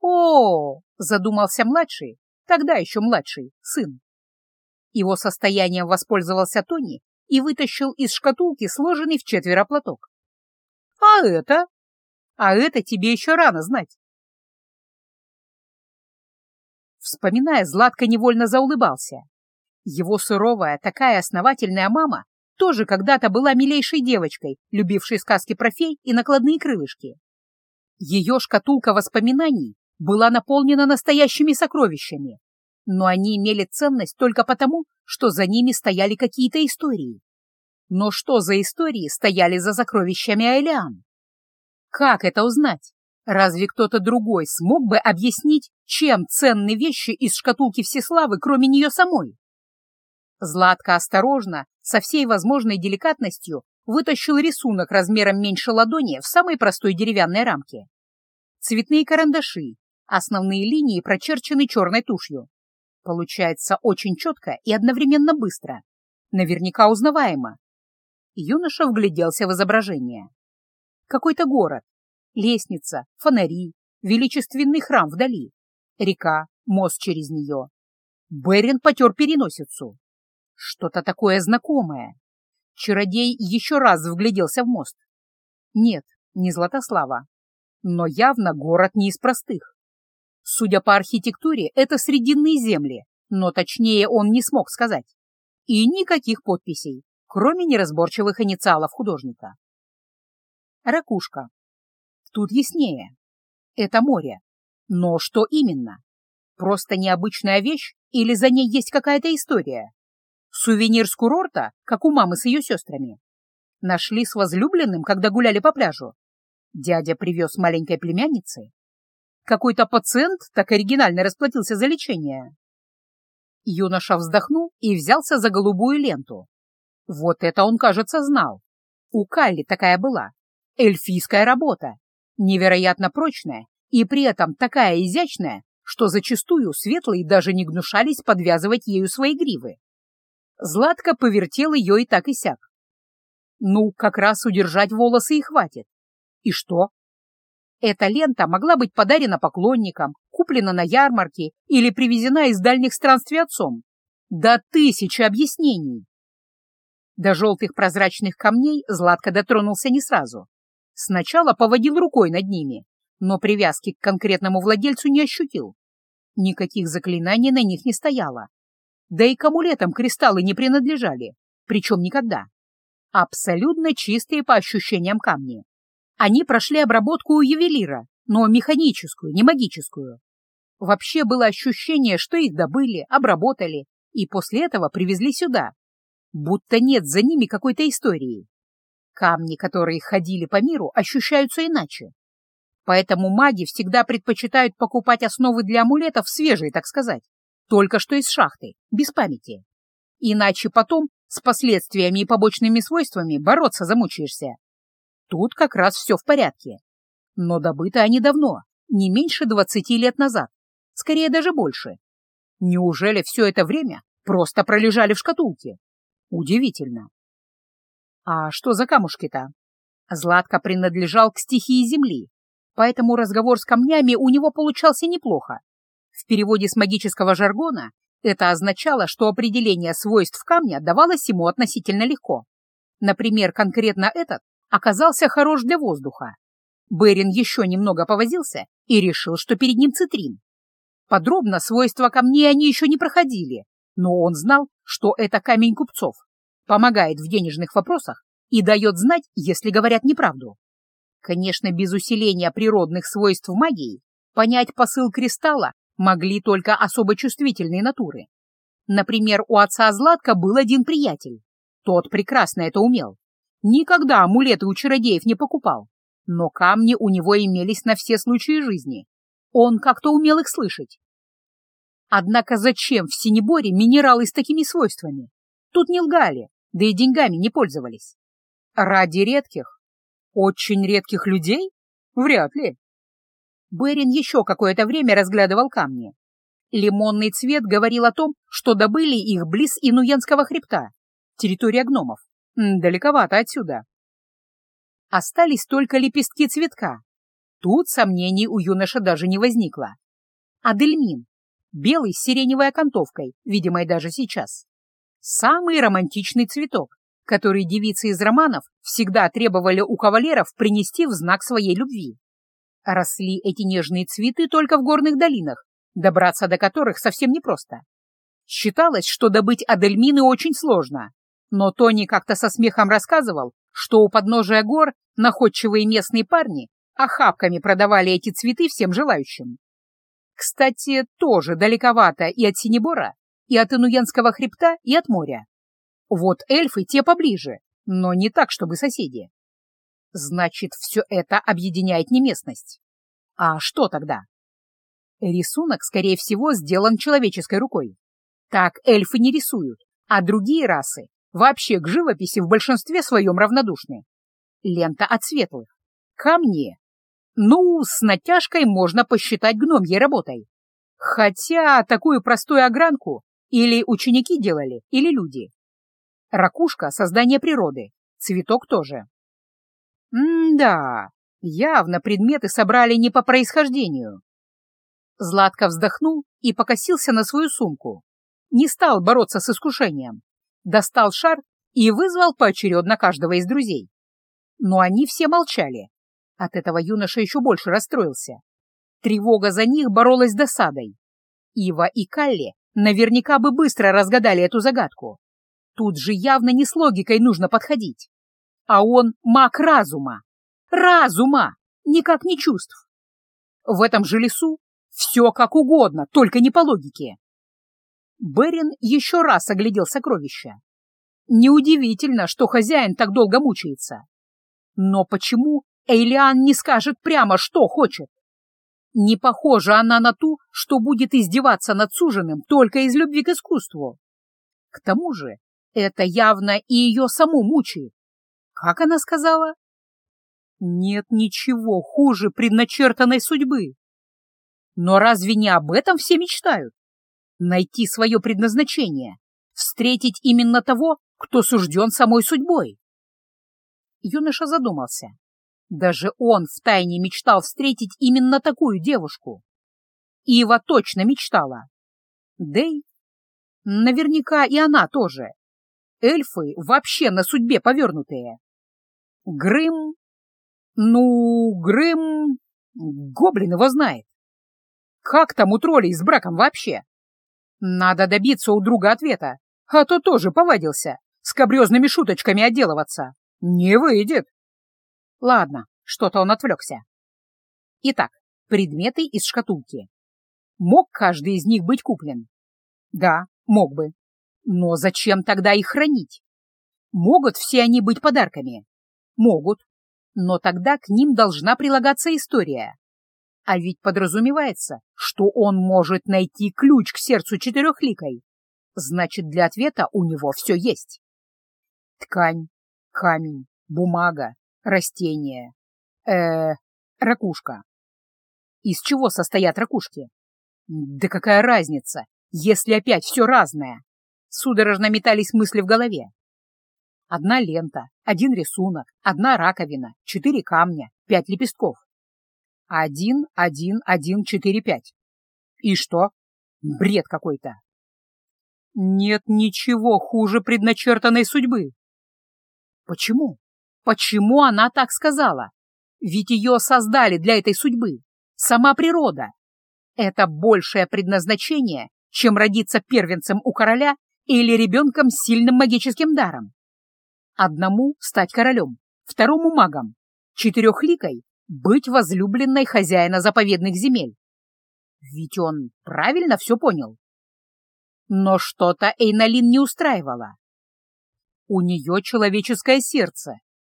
Speaker 1: «О!» — задумался младший, тогда еще младший, сын. Его состоянием воспользовался Тони и вытащил из шкатулки сложенный в четверо платок. «А это?» А это тебе еще рано знать. Вспоминая, Златко невольно заулыбался. Его суровая, такая основательная мама тоже когда-то была милейшей девочкой, любившей сказки про фей и накладные крылышки. Ее шкатулка воспоминаний была наполнена настоящими сокровищами, но они имели ценность только потому, что за ними стояли какие-то истории. Но что за истории стояли за сокровищами Айлиан? Как это узнать? Разве кто-то другой смог бы объяснить, чем ценны вещи из шкатулки Всеславы, кроме нее самой? Златко осторожно, со всей возможной деликатностью, вытащил рисунок размером меньше ладони в самой простой деревянной рамке. Цветные карандаши, основные линии прочерчены черной тушью. Получается очень четко и одновременно быстро. Наверняка узнаваемо. Юноша вгляделся в изображение. Какой-то город, лестница, фонари, величественный храм вдали, река, мост через нее. Берин потер переносицу. Что-то такое знакомое. Чародей еще раз вгляделся в мост. Нет, не Златослава. Но явно город не из простых. Судя по архитектуре, это срединные земли, но точнее он не смог сказать. И никаких подписей, кроме неразборчивых инициалов художника. Ракушка. Тут яснее. Это море. Но что именно? Просто необычная вещь или за ней есть какая-то история? Сувенир с курорта, как у мамы с ее сестрами. Нашли с возлюбленным, когда гуляли по пляжу. Дядя привез маленькой племяннице. Какой-то пациент так оригинально расплатился за лечение. Юноша вздохнул и взялся за голубую ленту. Вот это он, кажется, знал. У Калли такая была. Эльфийская работа, невероятно прочная и при этом такая изящная, что зачастую светлые даже не гнушались подвязывать ею свои гривы. Златко повертел ее и так и сяк. Ну, как раз удержать волосы и хватит. И что? Эта лента могла быть подарена поклонникам, куплена на ярмарке или привезена из дальних странствий отцом. До тысячи объяснений. До желтых прозрачных камней Златко дотронулся не сразу. Сначала поводил рукой над ними, но привязки к конкретному владельцу не ощутил. Никаких заклинаний на них не стояло. Да и к амулетам кристаллы не принадлежали, причем никогда. Абсолютно чистые по ощущениям камни. Они прошли обработку у ювелира, но механическую, не магическую. Вообще было ощущение, что их добыли, обработали и после этого привезли сюда. Будто нет за ними какой-то истории. Камни, которые ходили по миру, ощущаются иначе. Поэтому маги всегда предпочитают покупать основы для амулетов свежие, так сказать, только что из шахты, без памяти. Иначе потом с последствиями и побочными свойствами бороться замучаешься. Тут как раз все в порядке. Но добыты они давно, не меньше двадцати лет назад, скорее даже больше. Неужели все это время просто пролежали в шкатулке. Удивительно. А что за камушки-то? Златко принадлежал к стихии земли, поэтому разговор с камнями у него получался неплохо. В переводе с магического жаргона это означало, что определение свойств камня давалось ему относительно легко. Например, конкретно этот оказался хорош для воздуха. Берин еще немного повозился и решил, что перед ним цитрин. Подробно свойства камней они еще не проходили, но он знал, что это камень купцов, помогает в денежных вопросах и дает знать, если говорят неправду. Конечно, без усиления природных свойств магии понять посыл кристалла могли только особо чувствительные натуры. Например, у отца Златка был один приятель. Тот прекрасно это умел. Никогда амулеты у чародеев не покупал, но камни у него имелись на все случаи жизни. Он как-то умел их слышать. Однако зачем в Синеборе минералы с такими свойствами? Тут не лгали, да и деньгами не пользовались. Ради редких? Очень редких людей? Вряд ли. Берин еще какое-то время разглядывал камни. Лимонный цвет говорил о том, что добыли их близ Инуенского хребта, территория гномов. Далековато отсюда. Остались только лепестки цветка. Тут сомнений у юноша даже не возникло. Адельмин. Белый с сиреневой окантовкой, видимой даже сейчас. Самый романтичный цветок который девицы из романов всегда требовали у кавалеров принести в знак своей любви. Росли эти нежные цветы только в горных долинах, добраться до которых совсем непросто. Считалось, что добыть адельмины очень сложно, но Тони как-то со смехом рассказывал, что у подножия гор находчивые местные парни охапками продавали эти цветы всем желающим. Кстати, тоже далековато и от Синебора, и от Инуенского хребта, и от моря. Вот эльфы те поближе, но не так, чтобы соседи. Значит, все это объединяет не местность. А что тогда? Рисунок, скорее всего, сделан человеческой рукой. Так эльфы не рисуют, а другие расы вообще к живописи в большинстве своем равнодушны. Лента от светлых. Камни. Ну, с натяжкой можно посчитать гномьей работой. Хотя такую простую огранку или ученики делали, или люди. Ракушка — создание природы, цветок тоже. М-да, явно предметы собрали не по происхождению. Златко вздохнул и покосился на свою сумку. Не стал бороться с искушением. Достал шар и вызвал поочередно каждого из друзей. Но они все молчали. От этого юноша еще больше расстроился. Тревога за них боролась с досадой. Ива и Калли наверняка бы быстро разгадали эту загадку. Тут же явно не с логикой нужно подходить. А он маг разума. Разума! Никак не чувств. В этом же лесу все как угодно, только не по логике. Берин еще раз оглядел сокровища. Неудивительно, что хозяин так долго мучается. Но почему Эйлиан не скажет прямо, что хочет? Не похожа она на ту, что будет издеваться над суженым только из любви к искусству. К тому же это явно и ее саму мучает. Как она сказала? Нет ничего хуже предначертанной судьбы. Но разве не об этом все мечтают? Найти свое предназначение, встретить именно того, кто сужден самой судьбой. Юноша задумался. Даже он втайне мечтал встретить именно такую девушку. Ива точно мечтала. Дэй? Наверняка и она тоже. Эльфы вообще на судьбе повернутые. Грым... Ну, Грым... Гоблин его знает. Как там у троллей с браком вообще? Надо добиться у друга ответа, а то тоже повадился с кабрезными шуточками отделываться. Не выйдет. Ладно, что-то он отвлекся. Итак, предметы из шкатулки. Мог каждый из них быть куплен? Да, мог бы. Но зачем тогда их хранить? Могут все они быть подарками? Могут. Но тогда к ним должна прилагаться история. А ведь подразумевается, что он может найти ключ к сердцу четырехликой. Значит, для ответа у него все есть. Ткань, камень, бумага, растение. э ракушка. Из чего состоят ракушки? Да какая разница, если опять все разное? Судорожно метались мысли в голове. Одна лента, один рисунок, одна раковина, четыре камня, пять лепестков. Один, один, один, четыре, пять. И что? Бред какой-то. Нет ничего хуже предначертанной судьбы. Почему? Почему она так сказала? Ведь ее создали для этой судьбы. Сама природа. Это большее предназначение, чем родиться первенцем у короля или ребенком с сильным магическим даром. Одному стать королем, второму магом, четырехликой быть возлюбленной хозяина заповедных земель. Ведь он правильно все понял. Но что-то Эйналин не устраивало. У нее человеческое сердце,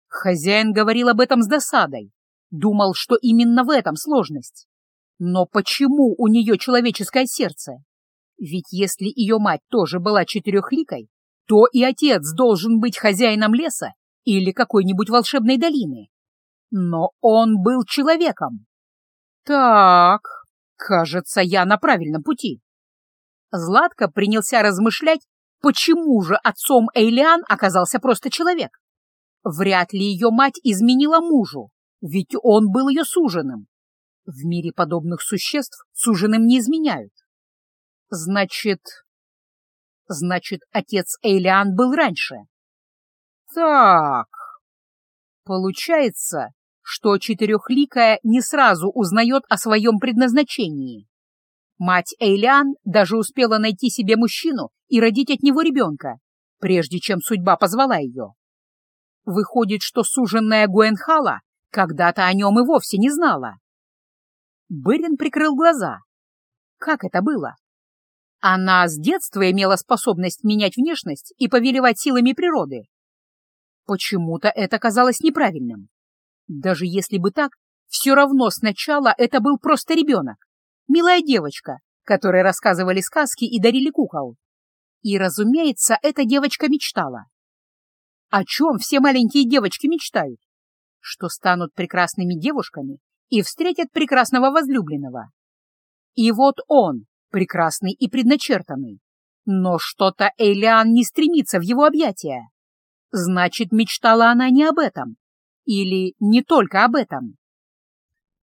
Speaker 1: Хозяин говорил об этом с досадой, думал, что именно в этом сложность. Но почему у нее человеческое сердце? Ведь если ее мать тоже была четырехликой, то и отец должен быть хозяином леса или какой-нибудь волшебной долины. Но он был человеком. Так, кажется, я на правильном пути. Златко принялся размышлять, почему же отцом Эйлиан оказался просто человек. Вряд ли ее мать изменила мужу, ведь он был ее суженым. В мире подобных существ суженым не изменяют. Значит... Значит, отец Эйлиан был раньше. Так... Получается, что четырехликая не сразу узнает о своем предназначении. Мать Эйлиан даже успела найти себе мужчину и родить от него ребенка, прежде чем судьба позвала ее. Выходит, что суженная Гуэнхала когда-то о нем и вовсе не знала. Бырин прикрыл глаза. Как это было? Она с детства имела способность менять внешность и повелевать силами природы. Почему-то это казалось неправильным. Даже если бы так, все равно сначала это был просто ребенок, милая девочка, которой рассказывали сказки и дарили кукол. И, разумеется, эта девочка мечтала. О чем все маленькие девочки мечтают? Что станут прекрасными девушками и встретят прекрасного возлюбленного. И вот он, прекрасный и предначертанный. Но что-то Эйлиан не стремится в его объятия. Значит, мечтала она не об этом. Или не только об этом.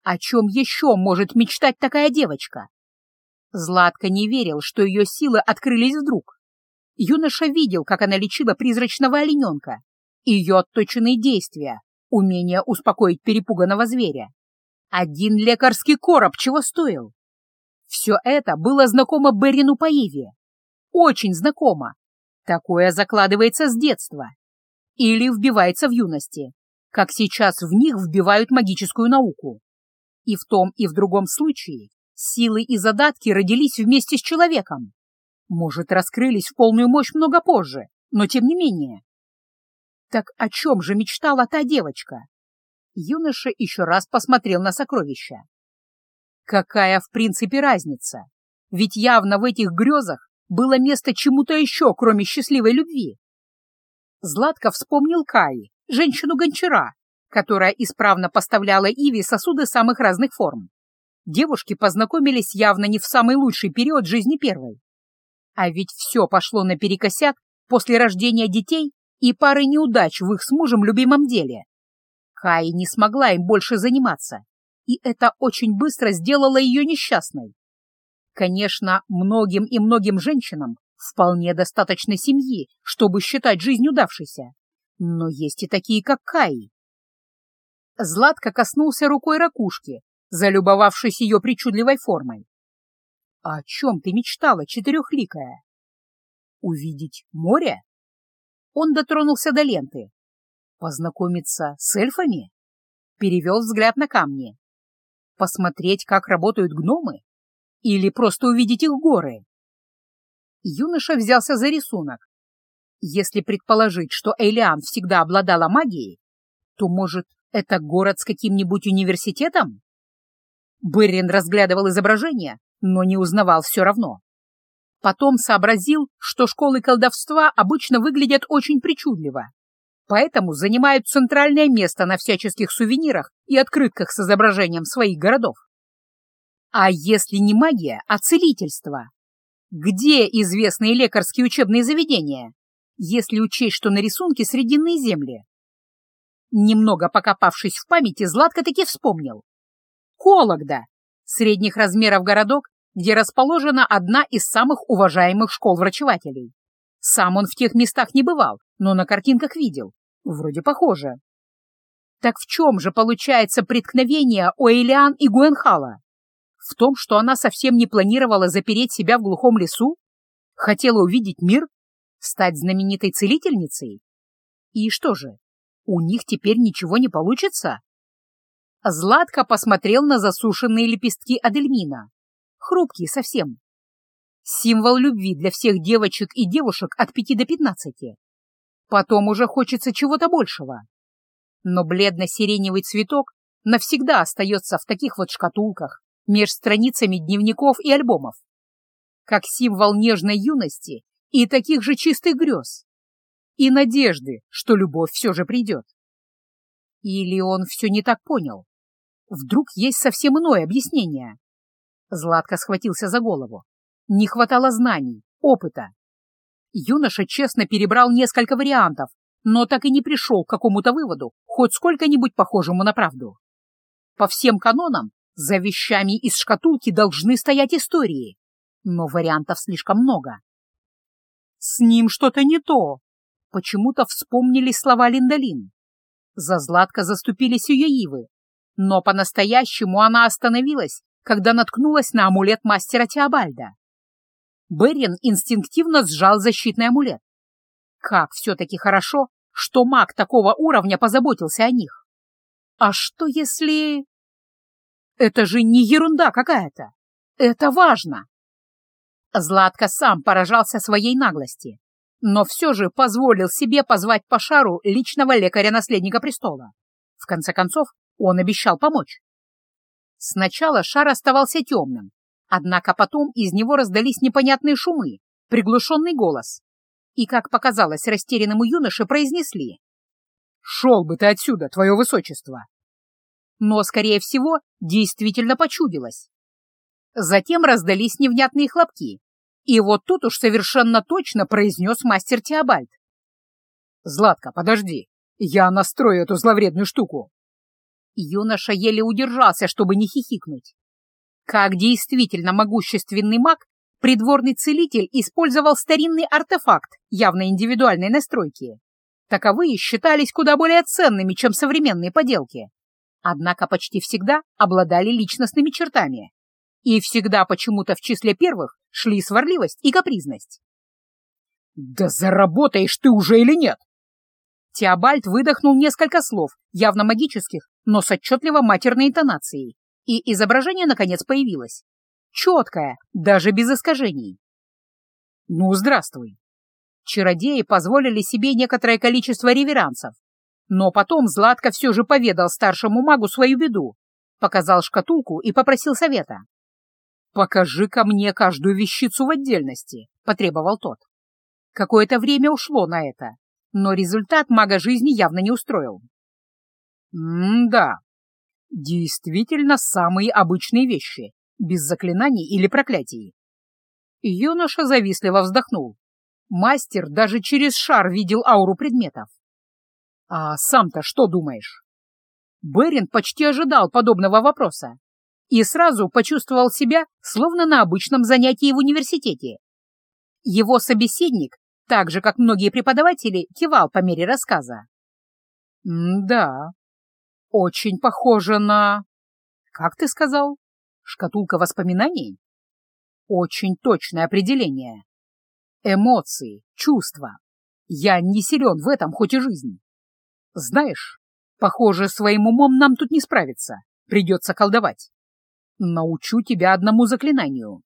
Speaker 1: О чем еще может мечтать такая девочка? Златка не верил, что ее силы открылись вдруг. Юноша видел, как она лечила призрачного олененка, ее отточенные действия, умение успокоить перепуганного зверя. Один лекарский короб чего стоил? Все это было знакомо Берину по Иве. Очень знакомо. Такое закладывается с детства. Или вбивается в юности, как сейчас в них вбивают магическую науку. И в том, и в другом случае силы и задатки родились вместе с человеком. Может, раскрылись в полную мощь много позже, но тем не менее. Так о чем же мечтала та девочка? Юноша еще раз посмотрел на сокровища. Какая в принципе разница? Ведь явно в этих грезах было место чему-то еще, кроме счастливой любви. Златко вспомнил Каи, женщину-гончара, которая исправно поставляла Иве сосуды самых разных форм. Девушки познакомились явно не в самый лучший период жизни первой. А ведь все пошло наперекосяк после рождения детей и пары неудач в их с мужем любимом деле. Кай не смогла им больше заниматься, и это очень быстро сделало ее несчастной. Конечно, многим и многим женщинам вполне достаточно семьи, чтобы считать жизнь удавшейся, но есть и такие, как Кай. Златко коснулся рукой ракушки, залюбовавшись ее причудливой формой. А о чем ты мечтала, четырехликая? Увидеть море? Он дотронулся до ленты. Познакомиться с эльфами? Перевел взгляд на камни. Посмотреть, как работают гномы? Или просто увидеть их горы? Юноша взялся за рисунок. Если предположить, что Эйлиан всегда обладала магией, то, может, это город с каким-нибудь университетом? Беррин разглядывал изображение, но не узнавал все равно. Потом сообразил, что школы колдовства обычно выглядят очень причудливо, поэтому занимают центральное место на всяческих сувенирах и открытках с изображением своих городов. А если не магия, а целительство? Где известные лекарские учебные заведения, если учесть, что на рисунке Срединные земли? Немного покопавшись в памяти, Златко таки вспомнил. Кологда, средних размеров городок, где расположена одна из самых уважаемых школ врачевателей. Сам он в тех местах не бывал, но на картинках видел. Вроде похоже. Так в чем же получается преткновение у Элиан и Гуэнхала? В том, что она совсем не планировала запереть себя в глухом лесу? Хотела увидеть мир? Стать знаменитой целительницей? И что же, у них теперь ничего не получится? Златко посмотрел на засушенные лепестки Адельмина. Хрупкие совсем. Символ любви для всех девочек и девушек от пяти до пятнадцати. Потом уже хочется чего-то большего. Но бледно-сиреневый цветок навсегда остается в таких вот шкатулках, меж страницами дневников и альбомов, как символ нежной юности и таких же чистых грез, и надежды, что любовь все же придет. Или он все не так понял? Вдруг есть совсем иное объяснение? Златко схватился за голову. Не хватало знаний, опыта. Юноша честно перебрал несколько вариантов, но так и не пришел к какому-то выводу, хоть сколько-нибудь похожему на правду. По всем канонам, за вещами из шкатулки должны стоять истории, но вариантов слишком много. С ним что-то не то. Почему-то вспомнили слова Линдалин. За Златко заступились ее ивы, но по-настоящему она остановилась, когда наткнулась на амулет мастера Теобальда. Берин инстинктивно сжал защитный амулет. Как все-таки хорошо, что маг такого уровня позаботился о них. А что если... Это же не ерунда какая-то. Это важно. Златко сам поражался своей наглости, но все же позволил себе позвать по шару личного лекаря-наследника престола. В конце концов, он обещал помочь. Сначала шар оставался темным, однако потом из него раздались непонятные шумы, приглушенный голос. И, как показалось растерянному юноше, произнесли «Шел бы ты отсюда, твое высочество!» Но, скорее всего, действительно почудилось. Затем раздались невнятные хлопки, и вот тут уж совершенно точно произнес мастер Теобальд. «Златка, подожди, я настрою эту зловредную штуку!» Юноша еле удержался, чтобы не хихикнуть. Как действительно могущественный маг, придворный целитель использовал старинный артефакт явно индивидуальной настройки. Таковые считались куда более ценными, чем современные поделки. Однако почти всегда обладали личностными чертами. И всегда почему-то в числе первых шли сварливость и капризность. «Да заработаешь ты уже или нет?» Теобальд выдохнул несколько слов, явно магических, но с отчетливо матерной интонацией, и изображение, наконец, появилось. Четкое, даже без искажений. «Ну, здравствуй!» Чародеи позволили себе некоторое количество реверансов, но потом Златко все же поведал старшему магу свою беду, показал шкатулку и попросил совета. «Покажи-ка мне каждую вещицу в отдельности», — потребовал тот. Какое-то время ушло на это, но результат мага жизни явно не устроил. М-да, действительно самые обычные вещи, без заклинаний или проклятий. Юноша завистливо вздохнул. Мастер даже через шар видел ауру предметов. А сам-то что думаешь? Берин почти ожидал подобного вопроса и сразу почувствовал себя словно на обычном занятии в университете. Его собеседник, так же как многие преподаватели, кивал по мере рассказа. «Да, очень похоже на... Как ты сказал? Шкатулка воспоминаний? Очень точное определение. Эмоции, чувства. Я не силен в этом, хоть и жизнь. Знаешь, похоже, своим умом нам тут не справиться. Придется колдовать. Научу тебя одному заклинанию.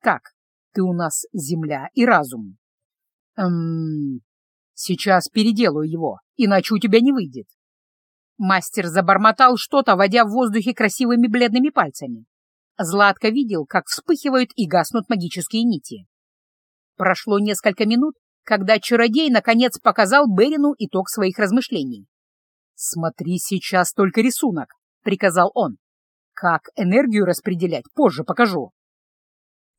Speaker 1: Так, ты у нас земля и разум. Эм, сейчас переделаю его, иначе у тебя не выйдет. Мастер забормотал что-то, водя в воздухе красивыми бледными пальцами. Златко видел, как вспыхивают и гаснут магические нити. Прошло несколько минут, когда чародей наконец показал Берину итог своих размышлений. «Смотри сейчас только рисунок», — приказал он. «Как энергию распределять, позже покажу».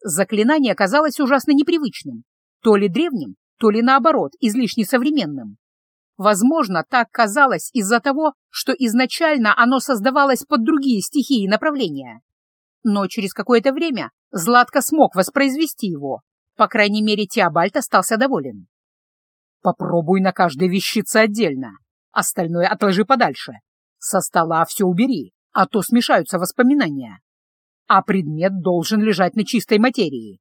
Speaker 1: Заклинание казалось ужасно непривычным, то ли древним, то ли наоборот, излишне современным. Возможно, так казалось из-за того, что изначально оно создавалось под другие стихии и направления. Но через какое-то время Златко смог воспроизвести его. По крайней мере, Теобальд остался доволен. «Попробуй на каждой вещице отдельно. Остальное отложи подальше. Со стола все убери, а то смешаются воспоминания. А предмет должен лежать на чистой материи.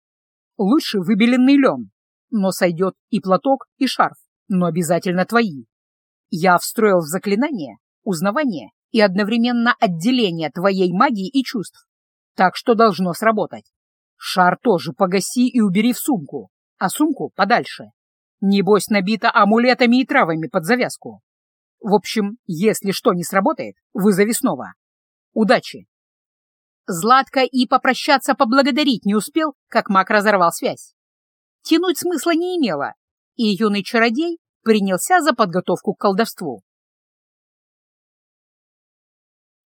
Speaker 1: Лучше выбеленный лен, но сойдет и платок, и шарф, но обязательно твои. Я встроил в заклинание узнавание и одновременно отделение твоей магии и чувств, так что должно сработать. Шар тоже погаси и убери в сумку, а сумку подальше. Небось набита амулетами и травами под завязку. В общем, если что не сработает, вызови снова. Удачи!» Златко и попрощаться поблагодарить не успел, как маг разорвал связь. Тянуть смысла не имело, и юный чародей принялся за подготовку к колдовству.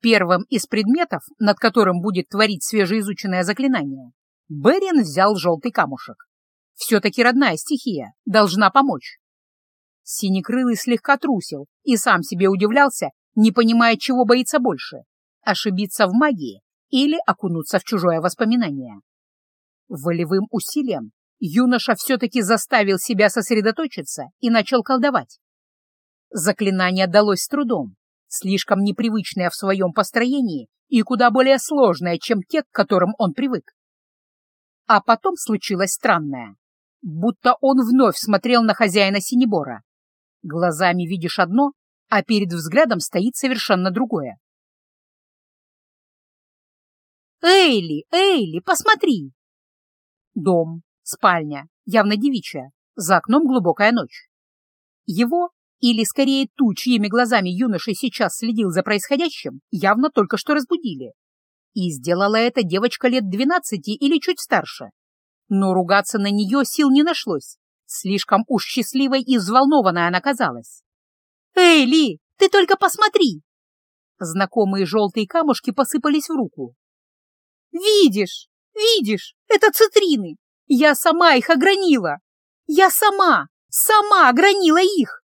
Speaker 1: Первым из предметов, над которым будет творить свежеизученное заклинание, Берин взял желтый камушек. Все-таки родная стихия, должна помочь. Синекрылый слегка трусил и сам себе удивлялся, не понимая, чего боится больше — ошибиться в магии или окунуться в чужое воспоминание. Волевым усилием юноша все-таки заставил себя сосредоточиться и начал колдовать. Заклинание далось с трудом, слишком непривычное в своем построении и куда более сложное, чем те, к которым он привык. А потом случилось странное, будто он вновь смотрел на хозяина Синебора. Глазами видишь одно, а перед взглядом стоит совершенно другое. «Эйли, Эйли, посмотри!» Дом, спальня, явно девичья, за окном глубокая ночь. Его, или скорее ту, чьими глазами юноша сейчас следил за происходящим, явно только что разбудили. И сделала это девочка лет двенадцати или чуть старше. Но ругаться на нее сил не нашлось. Слишком уж счастливой и взволнованной она казалась. «Эй, ты только посмотри!» Знакомые желтые камушки посыпались в руку. «Видишь, видишь, это цитрины! Я сама их огранила! Я сама, сама огранила их!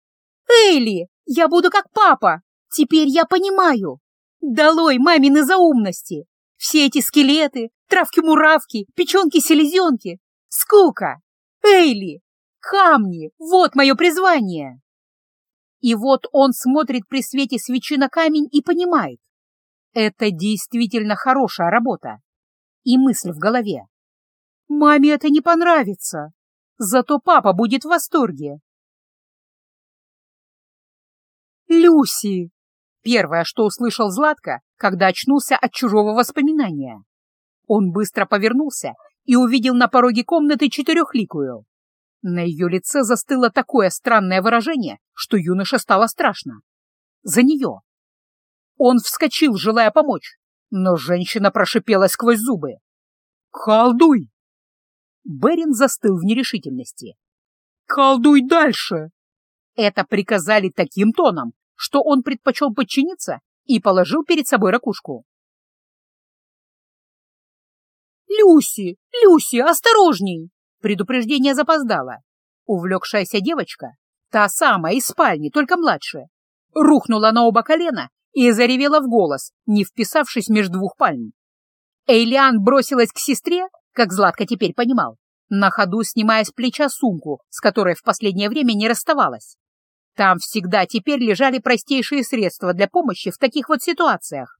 Speaker 1: Элли, я буду как папа! Теперь я понимаю! Долой мамины заумности! Все эти скелеты, травки-муравки, печенки-селезенки! Скука! Эйли, Камни! Вот мое призвание!» И вот он смотрит при свете свечи на камень и понимает. Это действительно хорошая работа. И мысль в голове. Маме это не понравится. Зато папа будет в восторге. Люси! Первое, что услышал Златко, когда очнулся от чужого воспоминания. Он быстро повернулся и увидел на пороге комнаты четырехликую. На ее лице застыло такое странное выражение, что юноше стало страшно. За нее. Он вскочил, желая помочь, но женщина прошипела сквозь зубы. «Колдуй!» Берин застыл в нерешительности. «Колдуй дальше!» Это приказали таким тоном, что он предпочел подчиниться и положил перед собой ракушку. «Люси! Люси, осторожней!» Предупреждение запоздало. Увлекшаяся девочка, та самая из спальни, только младшая, рухнула на оба колена и заревела в голос, не вписавшись между двух пальм. Эйлиан бросилась к сестре, как Златка теперь понимал, на ходу снимая с плеча сумку, с которой в последнее время не расставалась. Там всегда теперь лежали простейшие средства для помощи в таких вот ситуациях.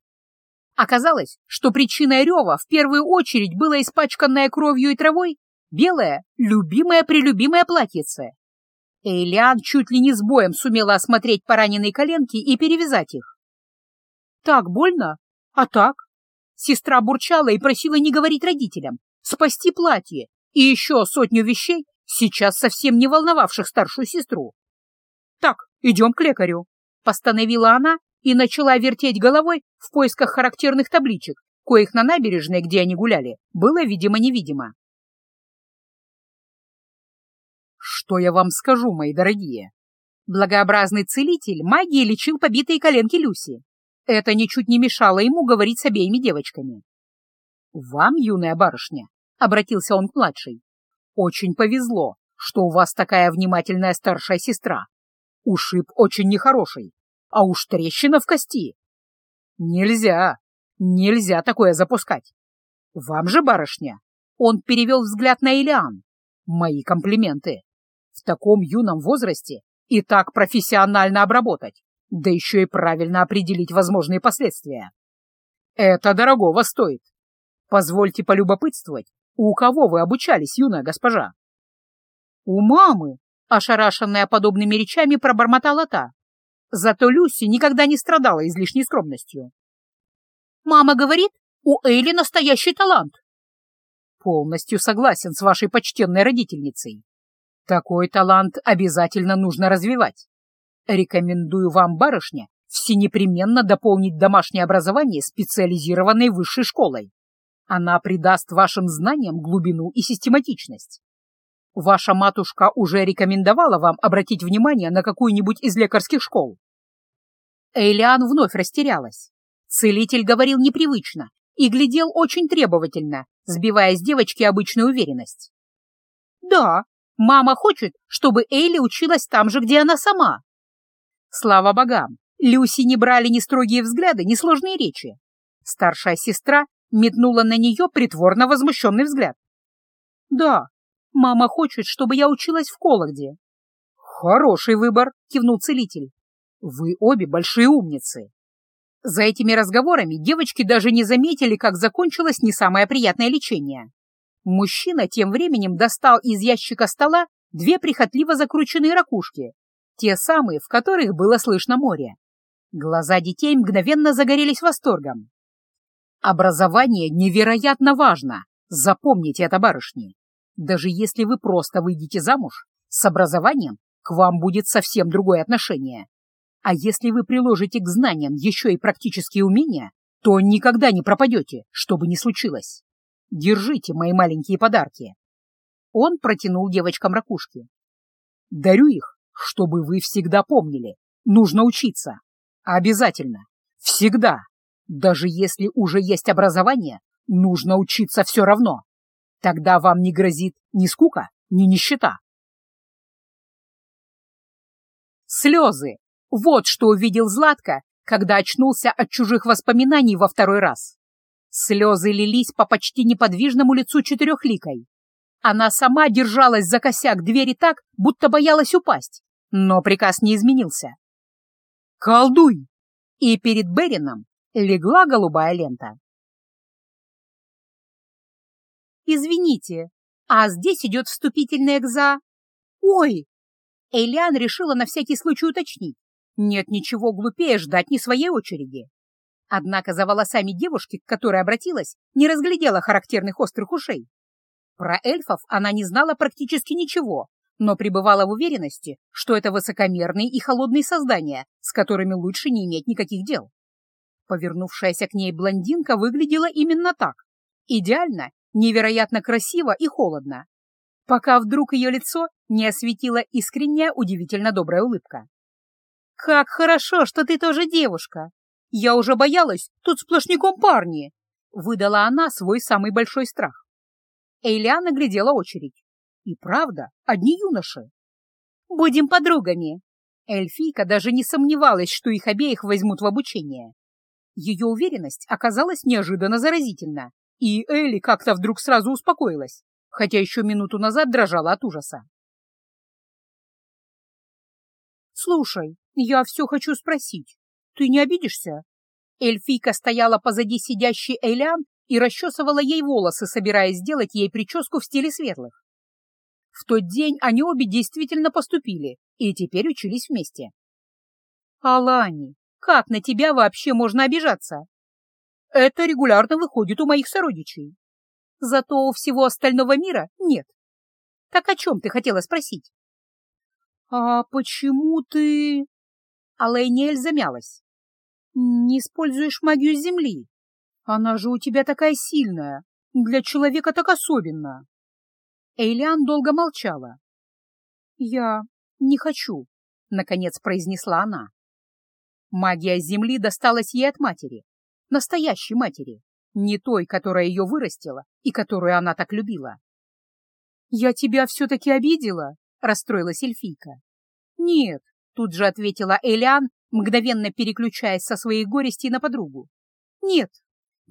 Speaker 1: Оказалось, что причиной рева в первую очередь было испачканное кровью и травой белое, любимое-прелюбимое платьице. Эйлиан чуть ли не с боем сумела осмотреть пораненные коленки и перевязать их. «Так больно? А так?» Сестра бурчала и просила не говорить родителям, спасти платье и еще сотню вещей, сейчас совсем не волновавших старшую сестру. «Так, идем к лекарю», — постановила она и начала вертеть головой в поисках характерных табличек, коих на набережной, где они гуляли, было видимо-невидимо. Что я вам скажу, мои дорогие? Благообразный целитель магией лечил побитые коленки Люси. Это ничуть не мешало ему говорить с обеими девочками. Вам, юная барышня, — обратился он к младшей. «Очень повезло, что у вас такая внимательная старшая сестра. Ушиб очень нехороший, а уж трещина в кости. Нельзя, нельзя такое запускать. Вам же, барышня, он перевел взгляд на Элиан. Мои комплименты. В таком юном возрасте и так профессионально обработать, да еще и правильно определить возможные последствия. Это дорогого стоит. Позвольте полюбопытствовать, у кого вы обучались, юная госпожа? У мамы, ошарашенная подобными речами, пробормотала та. Зато Люси никогда не страдала излишней скромностью. «Мама говорит, у Эйли настоящий талант». «Полностью согласен с вашей почтенной родительницей. Такой талант обязательно нужно развивать. Рекомендую вам, барышня, всенепременно дополнить домашнее образование специализированной высшей школой. Она придаст вашим знаниям глубину и систематичность. Ваша матушка уже рекомендовала вам обратить внимание на какую-нибудь из лекарских школ. Эйлиан вновь растерялась. Целитель говорил непривычно и глядел очень требовательно, сбивая с девочки обычную уверенность. «Да, мама хочет, чтобы Эйли училась там же, где она сама». Слава богам, Люси не брали ни строгие взгляды, ни сложные речи. Старшая сестра метнула на нее притворно возмущенный взгляд. «Да, Мама хочет, чтобы я училась в Кологде. Хороший выбор, кивнул целитель. Вы обе большие умницы. За этими разговорами девочки даже не заметили, как закончилось не самое приятное лечение. Мужчина тем временем достал из ящика стола две прихотливо закрученные ракушки, те самые, в которых было слышно море. Глаза детей мгновенно загорелись восторгом. Образование невероятно важно. Запомните это, барышни. Даже если вы просто выйдете замуж, с образованием к вам будет совсем другое отношение. А если вы приложите к знаниям еще и практические умения, то никогда не пропадете, что бы ни случилось. Держите мои маленькие подарки. Он протянул девочкам ракушки. Дарю их, чтобы вы всегда помнили. Нужно учиться. Обязательно. Всегда. Даже если уже есть образование, нужно учиться все равно. Тогда вам не грозит ни скука, ни нищета. Слезы. Вот что увидел Златко, когда очнулся от чужих воспоминаний во второй раз. Слезы лились по почти неподвижному лицу четырехликой. Она сама держалась за косяк двери так, будто боялась упасть, но приказ не изменился. «Колдуй!» И перед Берином легла голубая лента. «Извините, а здесь идет вступительный экза...» «Ой!» Эйлиан решила на всякий случай уточнить. Нет ничего глупее ждать не своей очереди. Однако за волосами девушки, к которой обратилась, не разглядела характерных острых ушей. Про эльфов она не знала практически ничего, но пребывала в уверенности, что это высокомерные и холодные создания, с которыми лучше не иметь никаких дел. Повернувшаяся к ней блондинка выглядела именно так. Идеально невероятно красиво и холодно, пока вдруг ее лицо не осветила искренняя, удивительно добрая улыбка. «Как хорошо, что ты тоже девушка! Я уже боялась, тут сплошняком парни!» — выдала она свой самый большой страх. Эйлиана глядела очередь. И правда, одни юноши. «Будем подругами!» Эльфийка даже не сомневалась, что их обеих возьмут в обучение. Ее уверенность оказалась неожиданно заразительна, и Элли как-то вдруг сразу успокоилась, хотя еще минуту назад дрожала от ужаса. «Слушай, я все хочу спросить. Ты не обидишься?» Эльфийка стояла позади сидящей Элян и расчесывала ей волосы, собираясь сделать ей прическу в стиле светлых. В тот день они обе действительно поступили и теперь учились вместе. «Алани, как на тебя вообще можно обижаться?» Это регулярно выходит у моих сородичей. Зато у всего остального мира нет. Так о чем ты хотела спросить? — А почему ты... Алэйниэль замялась. — Не используешь магию Земли. Она же у тебя такая сильная, для человека так особенно. Эйлиан долго молчала. — Я не хочу, — наконец произнесла она. Магия Земли досталась ей от матери, настоящей матери, не той, которая ее вырастила и которую она так любила. «Я тебя все-таки обидела?» — расстроилась эльфийка. «Нет», — тут же ответила Элиан, мгновенно переключаясь со своей горести на подругу. «Нет,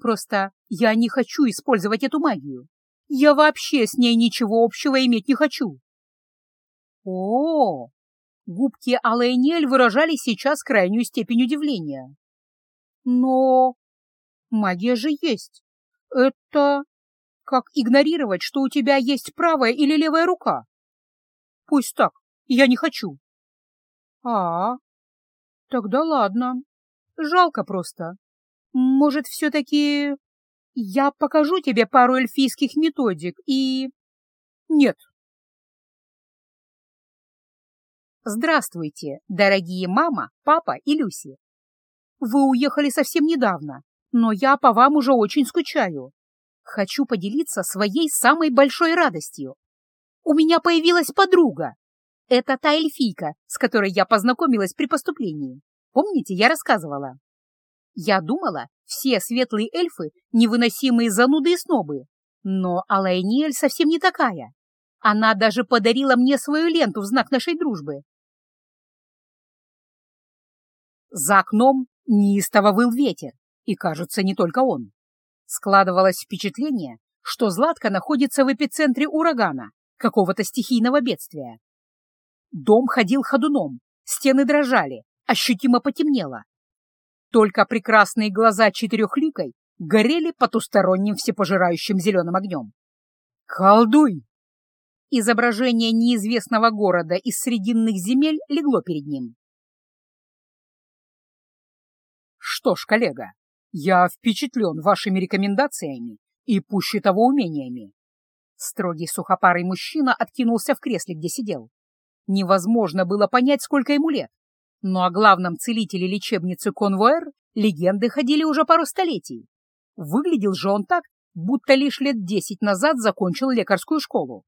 Speaker 1: просто я не хочу использовать эту магию. Я вообще с ней ничего общего иметь не хочу». О, -о, -о губки Алэйнель выражали сейчас крайнюю степень удивления. Но магия же есть. Это как игнорировать, что у тебя есть правая или левая рука? Пусть так, я не хочу. А, тогда ладно. Жалко просто. Может, все-таки я покажу тебе пару эльфийских методик и... Нет. Здравствуйте, дорогие мама, папа и Люси. Вы уехали совсем недавно, но я по вам уже очень скучаю. Хочу поделиться своей самой большой радостью. У меня появилась подруга. Это та эльфийка, с которой я познакомилась при поступлении. Помните, я рассказывала? Я думала, все светлые эльфы — невыносимые зануды и снобы. Но Алайниэль совсем не такая. Она даже подарила мне свою ленту в знак нашей дружбы. За окном неистово выл ветер, и, кажется, не только он. Складывалось впечатление, что Златка находится в эпицентре урагана, какого-то стихийного бедствия. Дом ходил ходуном, стены дрожали, ощутимо потемнело. Только прекрасные глаза четырехликой горели потусторонним всепожирающим зеленым огнем. «Колдуй!» Изображение неизвестного города из срединных земель легло перед ним. «Что ж, коллега, я впечатлен вашими рекомендациями и пуще того умениями. Строгий сухопарый мужчина откинулся в кресле, где сидел. Невозможно было понять, сколько ему лет. Но о главном целителе лечебницы Конвуэр легенды ходили уже пару столетий. Выглядел же он так, будто лишь лет десять назад закончил лекарскую школу.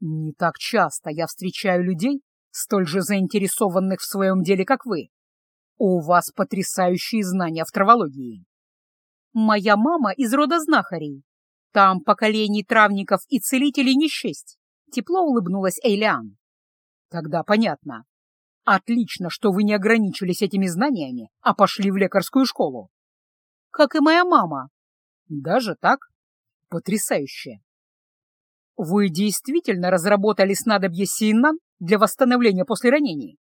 Speaker 1: Не так часто я встречаю людей, столь же заинтересованных в своем деле, как вы. У вас потрясающие знания в травологии. Моя мама из рода знахарей. Там поколений травников и целителей не счесть. Тепло улыбнулась Эйлиан. Тогда понятно. Отлично, что вы не ограничились этими знаниями, а пошли в лекарскую школу. Как и моя мама. Даже так? Потрясающе. Вы действительно разработали снадобье Синнан для восстановления после ранений?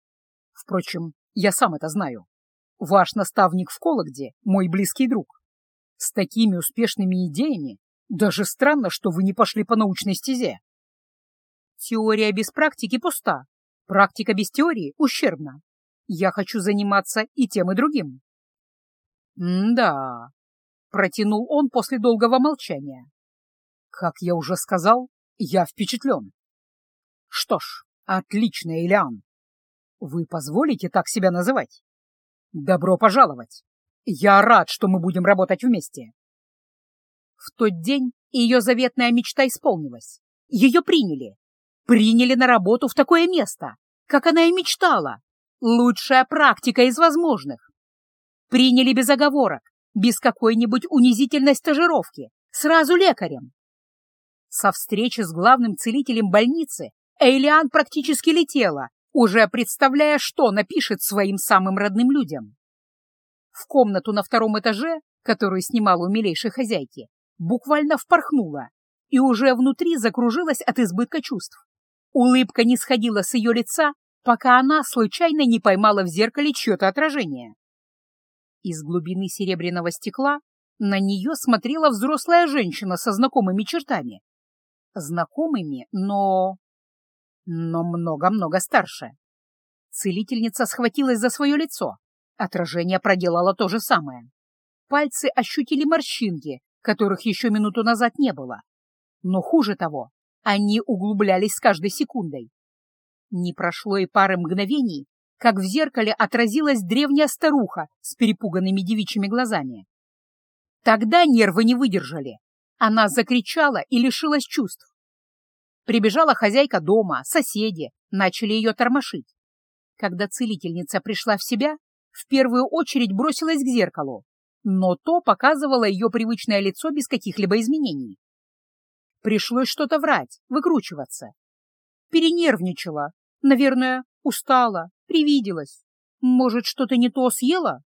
Speaker 1: Впрочем, я сам это знаю. Ваш наставник в Кологде — мой близкий друг. С такими успешными идеями даже странно, что вы не пошли по научной стезе. Теория без практики пуста. Практика без теории ущербна. Я хочу заниматься и тем, и другим. «М-да», — протянул он после долгого молчания. «Как я уже сказал, я впечатлен». «Что ж, отлично, Элиан. Вы позволите так себя называть? Добро пожаловать. Я рад, что мы будем работать вместе. В тот день ее заветная мечта исполнилась. Ее приняли. Приняли на работу в такое место, как она и мечтала. Лучшая практика из возможных. Приняли без оговорок, без какой-нибудь унизительной стажировки, сразу лекарем. Со встречи с главным целителем больницы Эйлиан практически летела, уже представляя, что напишет своим самым родным людям. В комнату на втором этаже, которую снимала у милейшей хозяйки, буквально впорхнула и уже внутри закружилась от избытка чувств. Улыбка не сходила с ее лица, пока она случайно не поймала в зеркале чье-то отражение. Из глубины серебряного стекла на нее смотрела взрослая женщина со знакомыми чертами. Знакомыми, но но много-много старше. Целительница схватилась за свое лицо. Отражение проделало то же самое. Пальцы ощутили морщинки, которых еще минуту назад не было. Но хуже того, они углублялись с каждой секундой. Не прошло и пары мгновений, как в зеркале отразилась древняя старуха с перепуганными девичьими глазами. Тогда нервы не выдержали. Она закричала и лишилась чувств. Прибежала хозяйка дома, соседи, начали ее тормошить. Когда целительница пришла в себя, в первую очередь бросилась к зеркалу, но то показывало ее привычное лицо без каких-либо изменений. Пришлось что-то врать, выкручиваться. Перенервничала. Наверное, устала, привиделась. Может, что-то не то съела?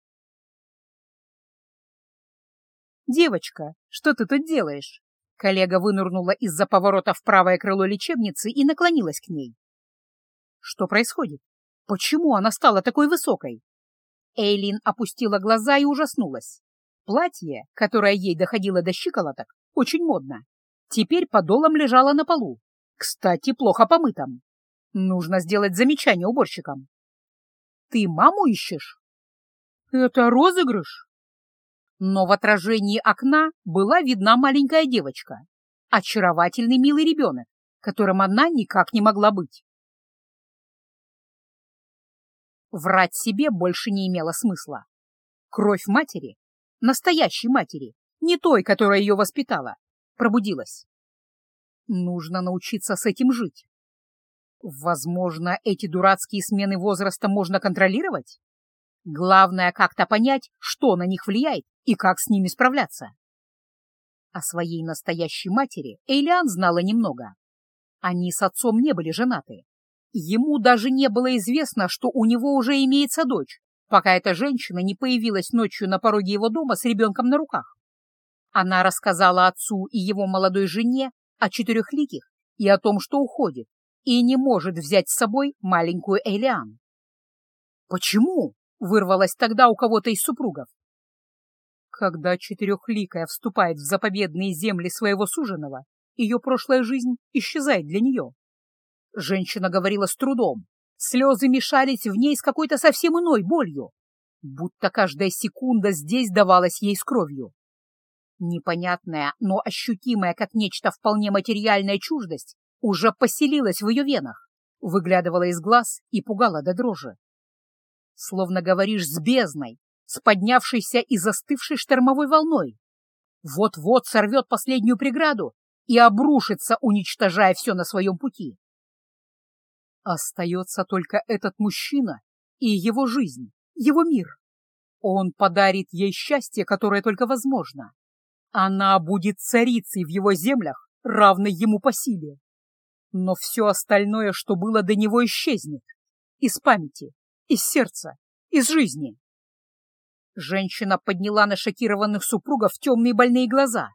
Speaker 1: «Девочка, что ты тут делаешь?» Коллега вынырнула из-за поворота в правое крыло лечебницы и наклонилась к ней. «Что происходит? Почему она стала такой высокой?» Эйлин опустила глаза и ужаснулась. Платье, которое ей доходило до щиколоток, очень модно. Теперь подолом лежало на полу. Кстати, плохо помытом. Нужно сделать замечание уборщикам. «Ты маму ищешь?» «Это розыгрыш?» Но в отражении окна была видна маленькая девочка, очаровательный милый ребенок, которым она никак не могла быть. Врать себе больше не имело смысла. Кровь матери, настоящей матери, не той, которая ее воспитала, пробудилась. Нужно научиться с этим жить. Возможно, эти дурацкие смены возраста можно контролировать? Главное как-то понять, что на них влияет и как с ними справляться. О своей настоящей матери Эйлиан знала немного. Они с отцом не были женаты. Ему даже не было известно, что у него уже имеется дочь, пока эта женщина не появилась ночью на пороге его дома с ребенком на руках. Она рассказала отцу и его молодой жене о четырехликих и о том, что уходит, и не может взять с собой маленькую Эйлиан. Почему? — вырвалось тогда у кого-то из супругов. Когда четырехликая вступает в заповедные земли своего суженого, ее прошлая жизнь исчезает для нее. Женщина говорила с трудом, слезы мешались в ней с какой-то совсем иной болью, будто каждая секунда здесь давалась ей с кровью. Непонятная, но ощутимая как нечто вполне материальная чуждость уже поселилась в ее венах, выглядывала из глаз и пугала до дрожи словно говоришь с бездной, с поднявшейся и застывшей штормовой волной. Вот-вот сорвет последнюю преграду и обрушится, уничтожая все на своем пути. Остается только этот мужчина и его жизнь, его мир. Он подарит ей счастье, которое только возможно. Она будет царицей в его землях, равной ему по силе. Но все остальное, что было до него, исчезнет. Из памяти, из сердца, из жизни. Женщина подняла на шокированных супругов темные больные глаза.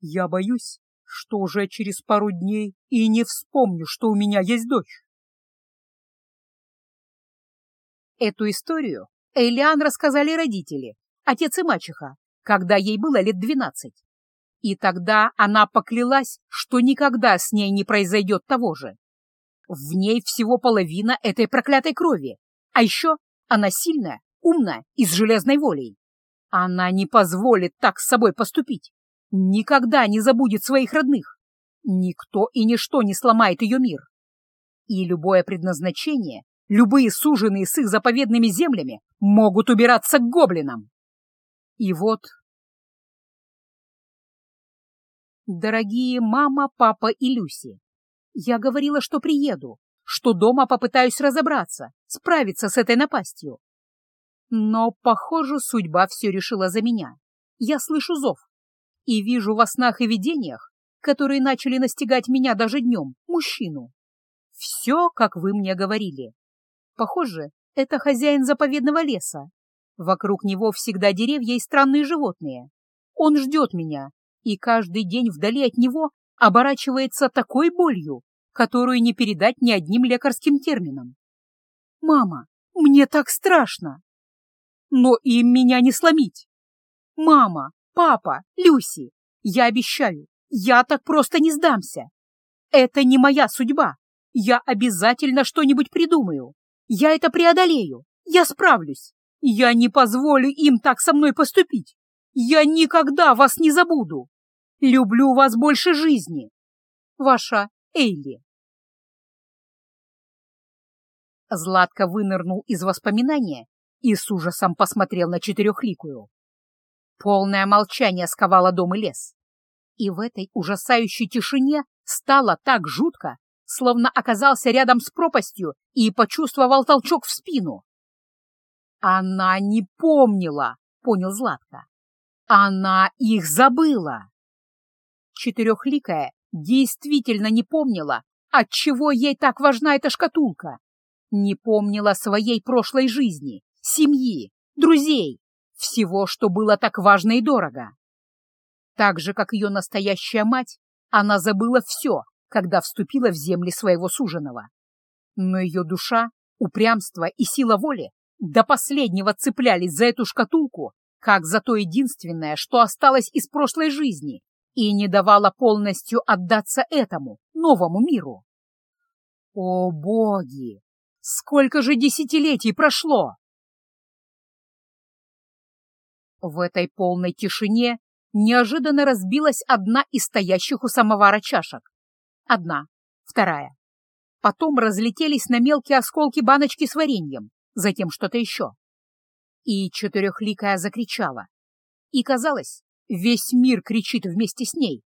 Speaker 1: Я боюсь, что уже через пару дней и не вспомню, что у меня есть дочь. Эту историю Элиан рассказали родители, отец и мачеха, когда ей было лет двенадцать. И тогда она поклялась, что никогда с ней не произойдет того же. В ней всего половина этой проклятой крови, а еще она сильная, умная и с железной волей. Она не позволит так с собой поступить. Никогда не забудет своих родных. Никто и ничто не сломает ее мир. И любое предназначение, любые суженые с их заповедными землями могут убираться к гоблинам. И вот... Дорогие мама, папа и Люси, я говорила, что приеду, что дома попытаюсь разобраться, справиться с этой напастью. Но, похоже, судьба все решила за меня. Я слышу зов и вижу во снах и видениях, которые начали настигать меня даже днем, мужчину. Все, как вы мне говорили. Похоже, это хозяин заповедного леса. Вокруг него всегда деревья и странные животные. Он ждет меня, и каждый день вдали от него оборачивается такой болью, которую не передать ни одним лекарским термином. «Мама, мне так страшно!» «Но им меня не сломить!» «Мама, папа, Люси, я обещаю, я так просто не сдамся! Это не моя судьба! Я обязательно что-нибудь придумаю! Я это преодолею! Я справлюсь! Я не позволю им так со мной поступить! Я никогда вас не забуду! Люблю вас больше жизни! Ваша Эйли. Златко вынырнул из воспоминания и с ужасом посмотрел на четырехликую. Полное молчание сковало дом и лес. И в этой ужасающей тишине стало так жутко, словно оказался рядом с пропастью и почувствовал толчок в спину. «Она не помнила», — понял Златко. «Она их забыла». Четырехликая действительно не помнила, отчего ей так важна эта шкатулка. Не помнила своей прошлой жизни, семьи, друзей, всего, что было так важно и дорого. Так же, как ее настоящая мать, она забыла все, когда вступила в земли своего суженого. Но ее душа, упрямство и сила воли до последнего цеплялись за эту шкатулку, как за то единственное, что осталось из прошлой жизни, и не давала полностью отдаться этому, новому миру. О, боги! Сколько же десятилетий прошло! В этой полной тишине неожиданно разбилась одна из стоящих у самовара чашек. Одна, вторая. Потом разлетелись на мелкие осколки баночки с вареньем, затем что-то еще. И четырехликая закричала. И казалось, весь мир кричит вместе с ней.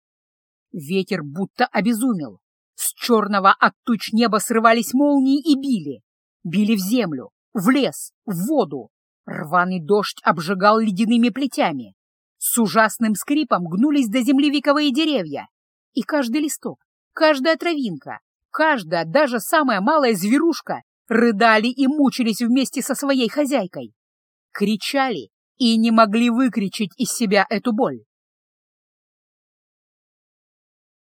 Speaker 1: Ветер будто обезумел. С черного от туч неба срывались молнии и били. Били в землю, в лес, в воду. Рваный дождь обжигал ледяными плетями. С ужасным скрипом гнулись до земли вековые деревья. И каждый листок, каждая травинка, каждая, даже самая малая зверушка рыдали и мучились вместе со своей хозяйкой. Кричали и не могли выкричить из себя эту боль.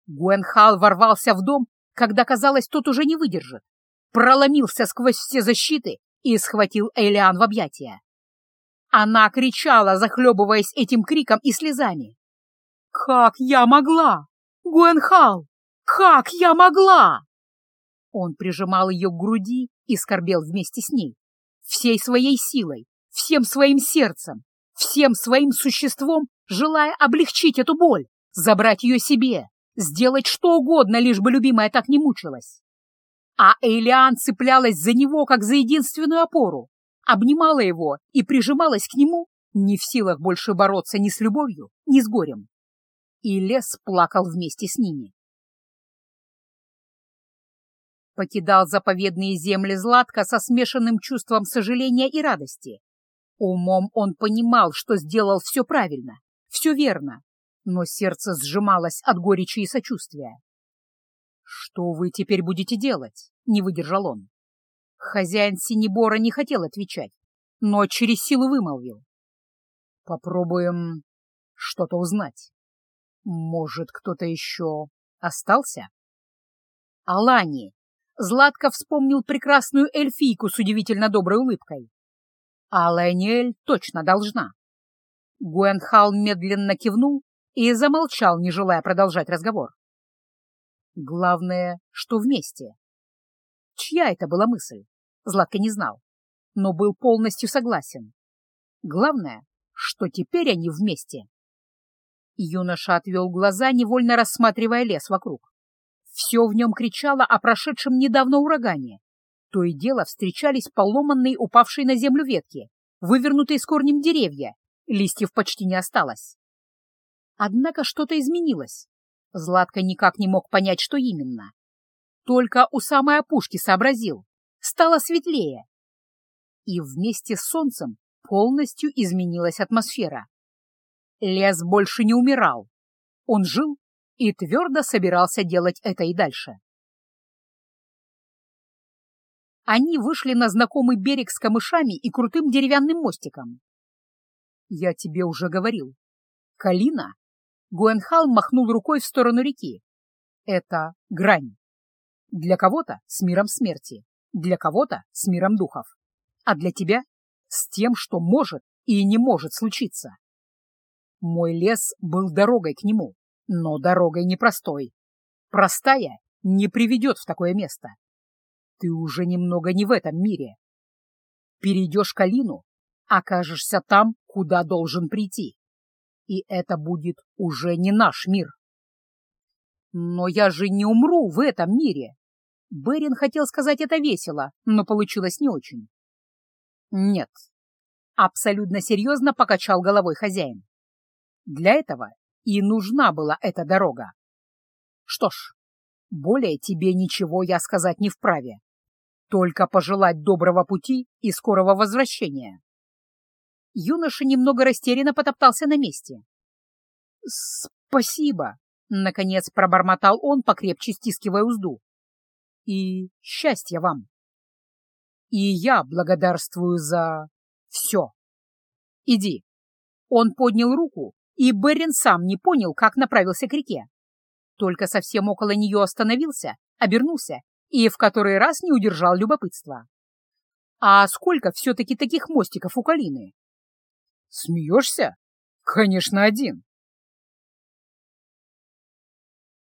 Speaker 1: Гуэнхал ворвался в дом, когда, казалось, тот уже не выдержит, проломился сквозь все защиты и схватил Элиан в объятия. Она кричала, захлебываясь этим криком и слезами. «Как я могла? Гуэнхал! Как я могла?» Он прижимал ее к груди и скорбел вместе с ней, всей своей силой, всем своим сердцем, всем своим существом, желая облегчить эту боль, забрать ее себе, сделать что угодно, лишь бы любимая так не мучилась. А Эйлиан цеплялась за него, как за единственную опору, обнимала его и прижималась к нему, не в силах больше бороться ни с любовью, ни с горем. И лес плакал вместе с ними. Покидал заповедные земли Златка со смешанным чувством сожаления и радости, Умом он понимал, что сделал все правильно, все верно, но сердце сжималось от горечи и сочувствия. «Что вы теперь будете делать?» — не выдержал он. Хозяин Синебора не хотел отвечать, но через силу вымолвил. «Попробуем что-то узнать. Может, кто-то еще остался?» «Алани!» Златко вспомнил прекрасную эльфийку с удивительно доброй улыбкой. А Лайниэль точно должна. Гуэнхал медленно кивнул и замолчал, не желая продолжать разговор. Главное, что вместе. Чья это была мысль? Златко не знал, но был полностью согласен. Главное, что теперь они вместе. Юноша отвел глаза, невольно рассматривая лес вокруг. Все в нем кричало о прошедшем недавно урагане, то и дело встречались поломанные, упавшие на землю ветки, вывернутые с корнем деревья, листьев почти не осталось. Однако что-то изменилось. Златко никак не мог понять, что именно. Только у самой опушки сообразил. Стало светлее. И вместе с солнцем полностью изменилась атмосфера. Лес больше не умирал. Он жил и твердо собирался делать это и дальше. Они вышли на знакомый берег с камышами и крутым деревянным мостиком. «Я тебе уже говорил. Калина?» Гуэнхал махнул рукой в сторону реки. «Это грань. Для кого-то с миром смерти, для кого-то с миром духов, а для тебя с тем, что может и не может случиться. Мой лес был дорогой к нему, но дорогой непростой. Простая не приведет в такое место ты уже немного не в этом мире. Перейдешь Калину, окажешься там, куда должен прийти. И это будет уже не наш мир. Но я же не умру в этом мире. Берин хотел сказать это весело, но получилось не очень. Нет. Абсолютно серьезно покачал головой хозяин. Для этого и нужна была эта дорога. Что ж, более тебе ничего я сказать не вправе. Только пожелать доброго пути и скорого возвращения. Юноша немного растерянно потоптался на месте. «Спасибо», — Наконец пробормотал он, покрепче стискивая узду. И счастья вам. И я благодарствую за все. Иди. Он поднял руку, и Берин сам не понял, как направился к реке. Только совсем около нее остановился, обернулся и в который раз не удержал любопытства. А сколько все-таки таких мостиков у Калины? Смеешься? Конечно, один.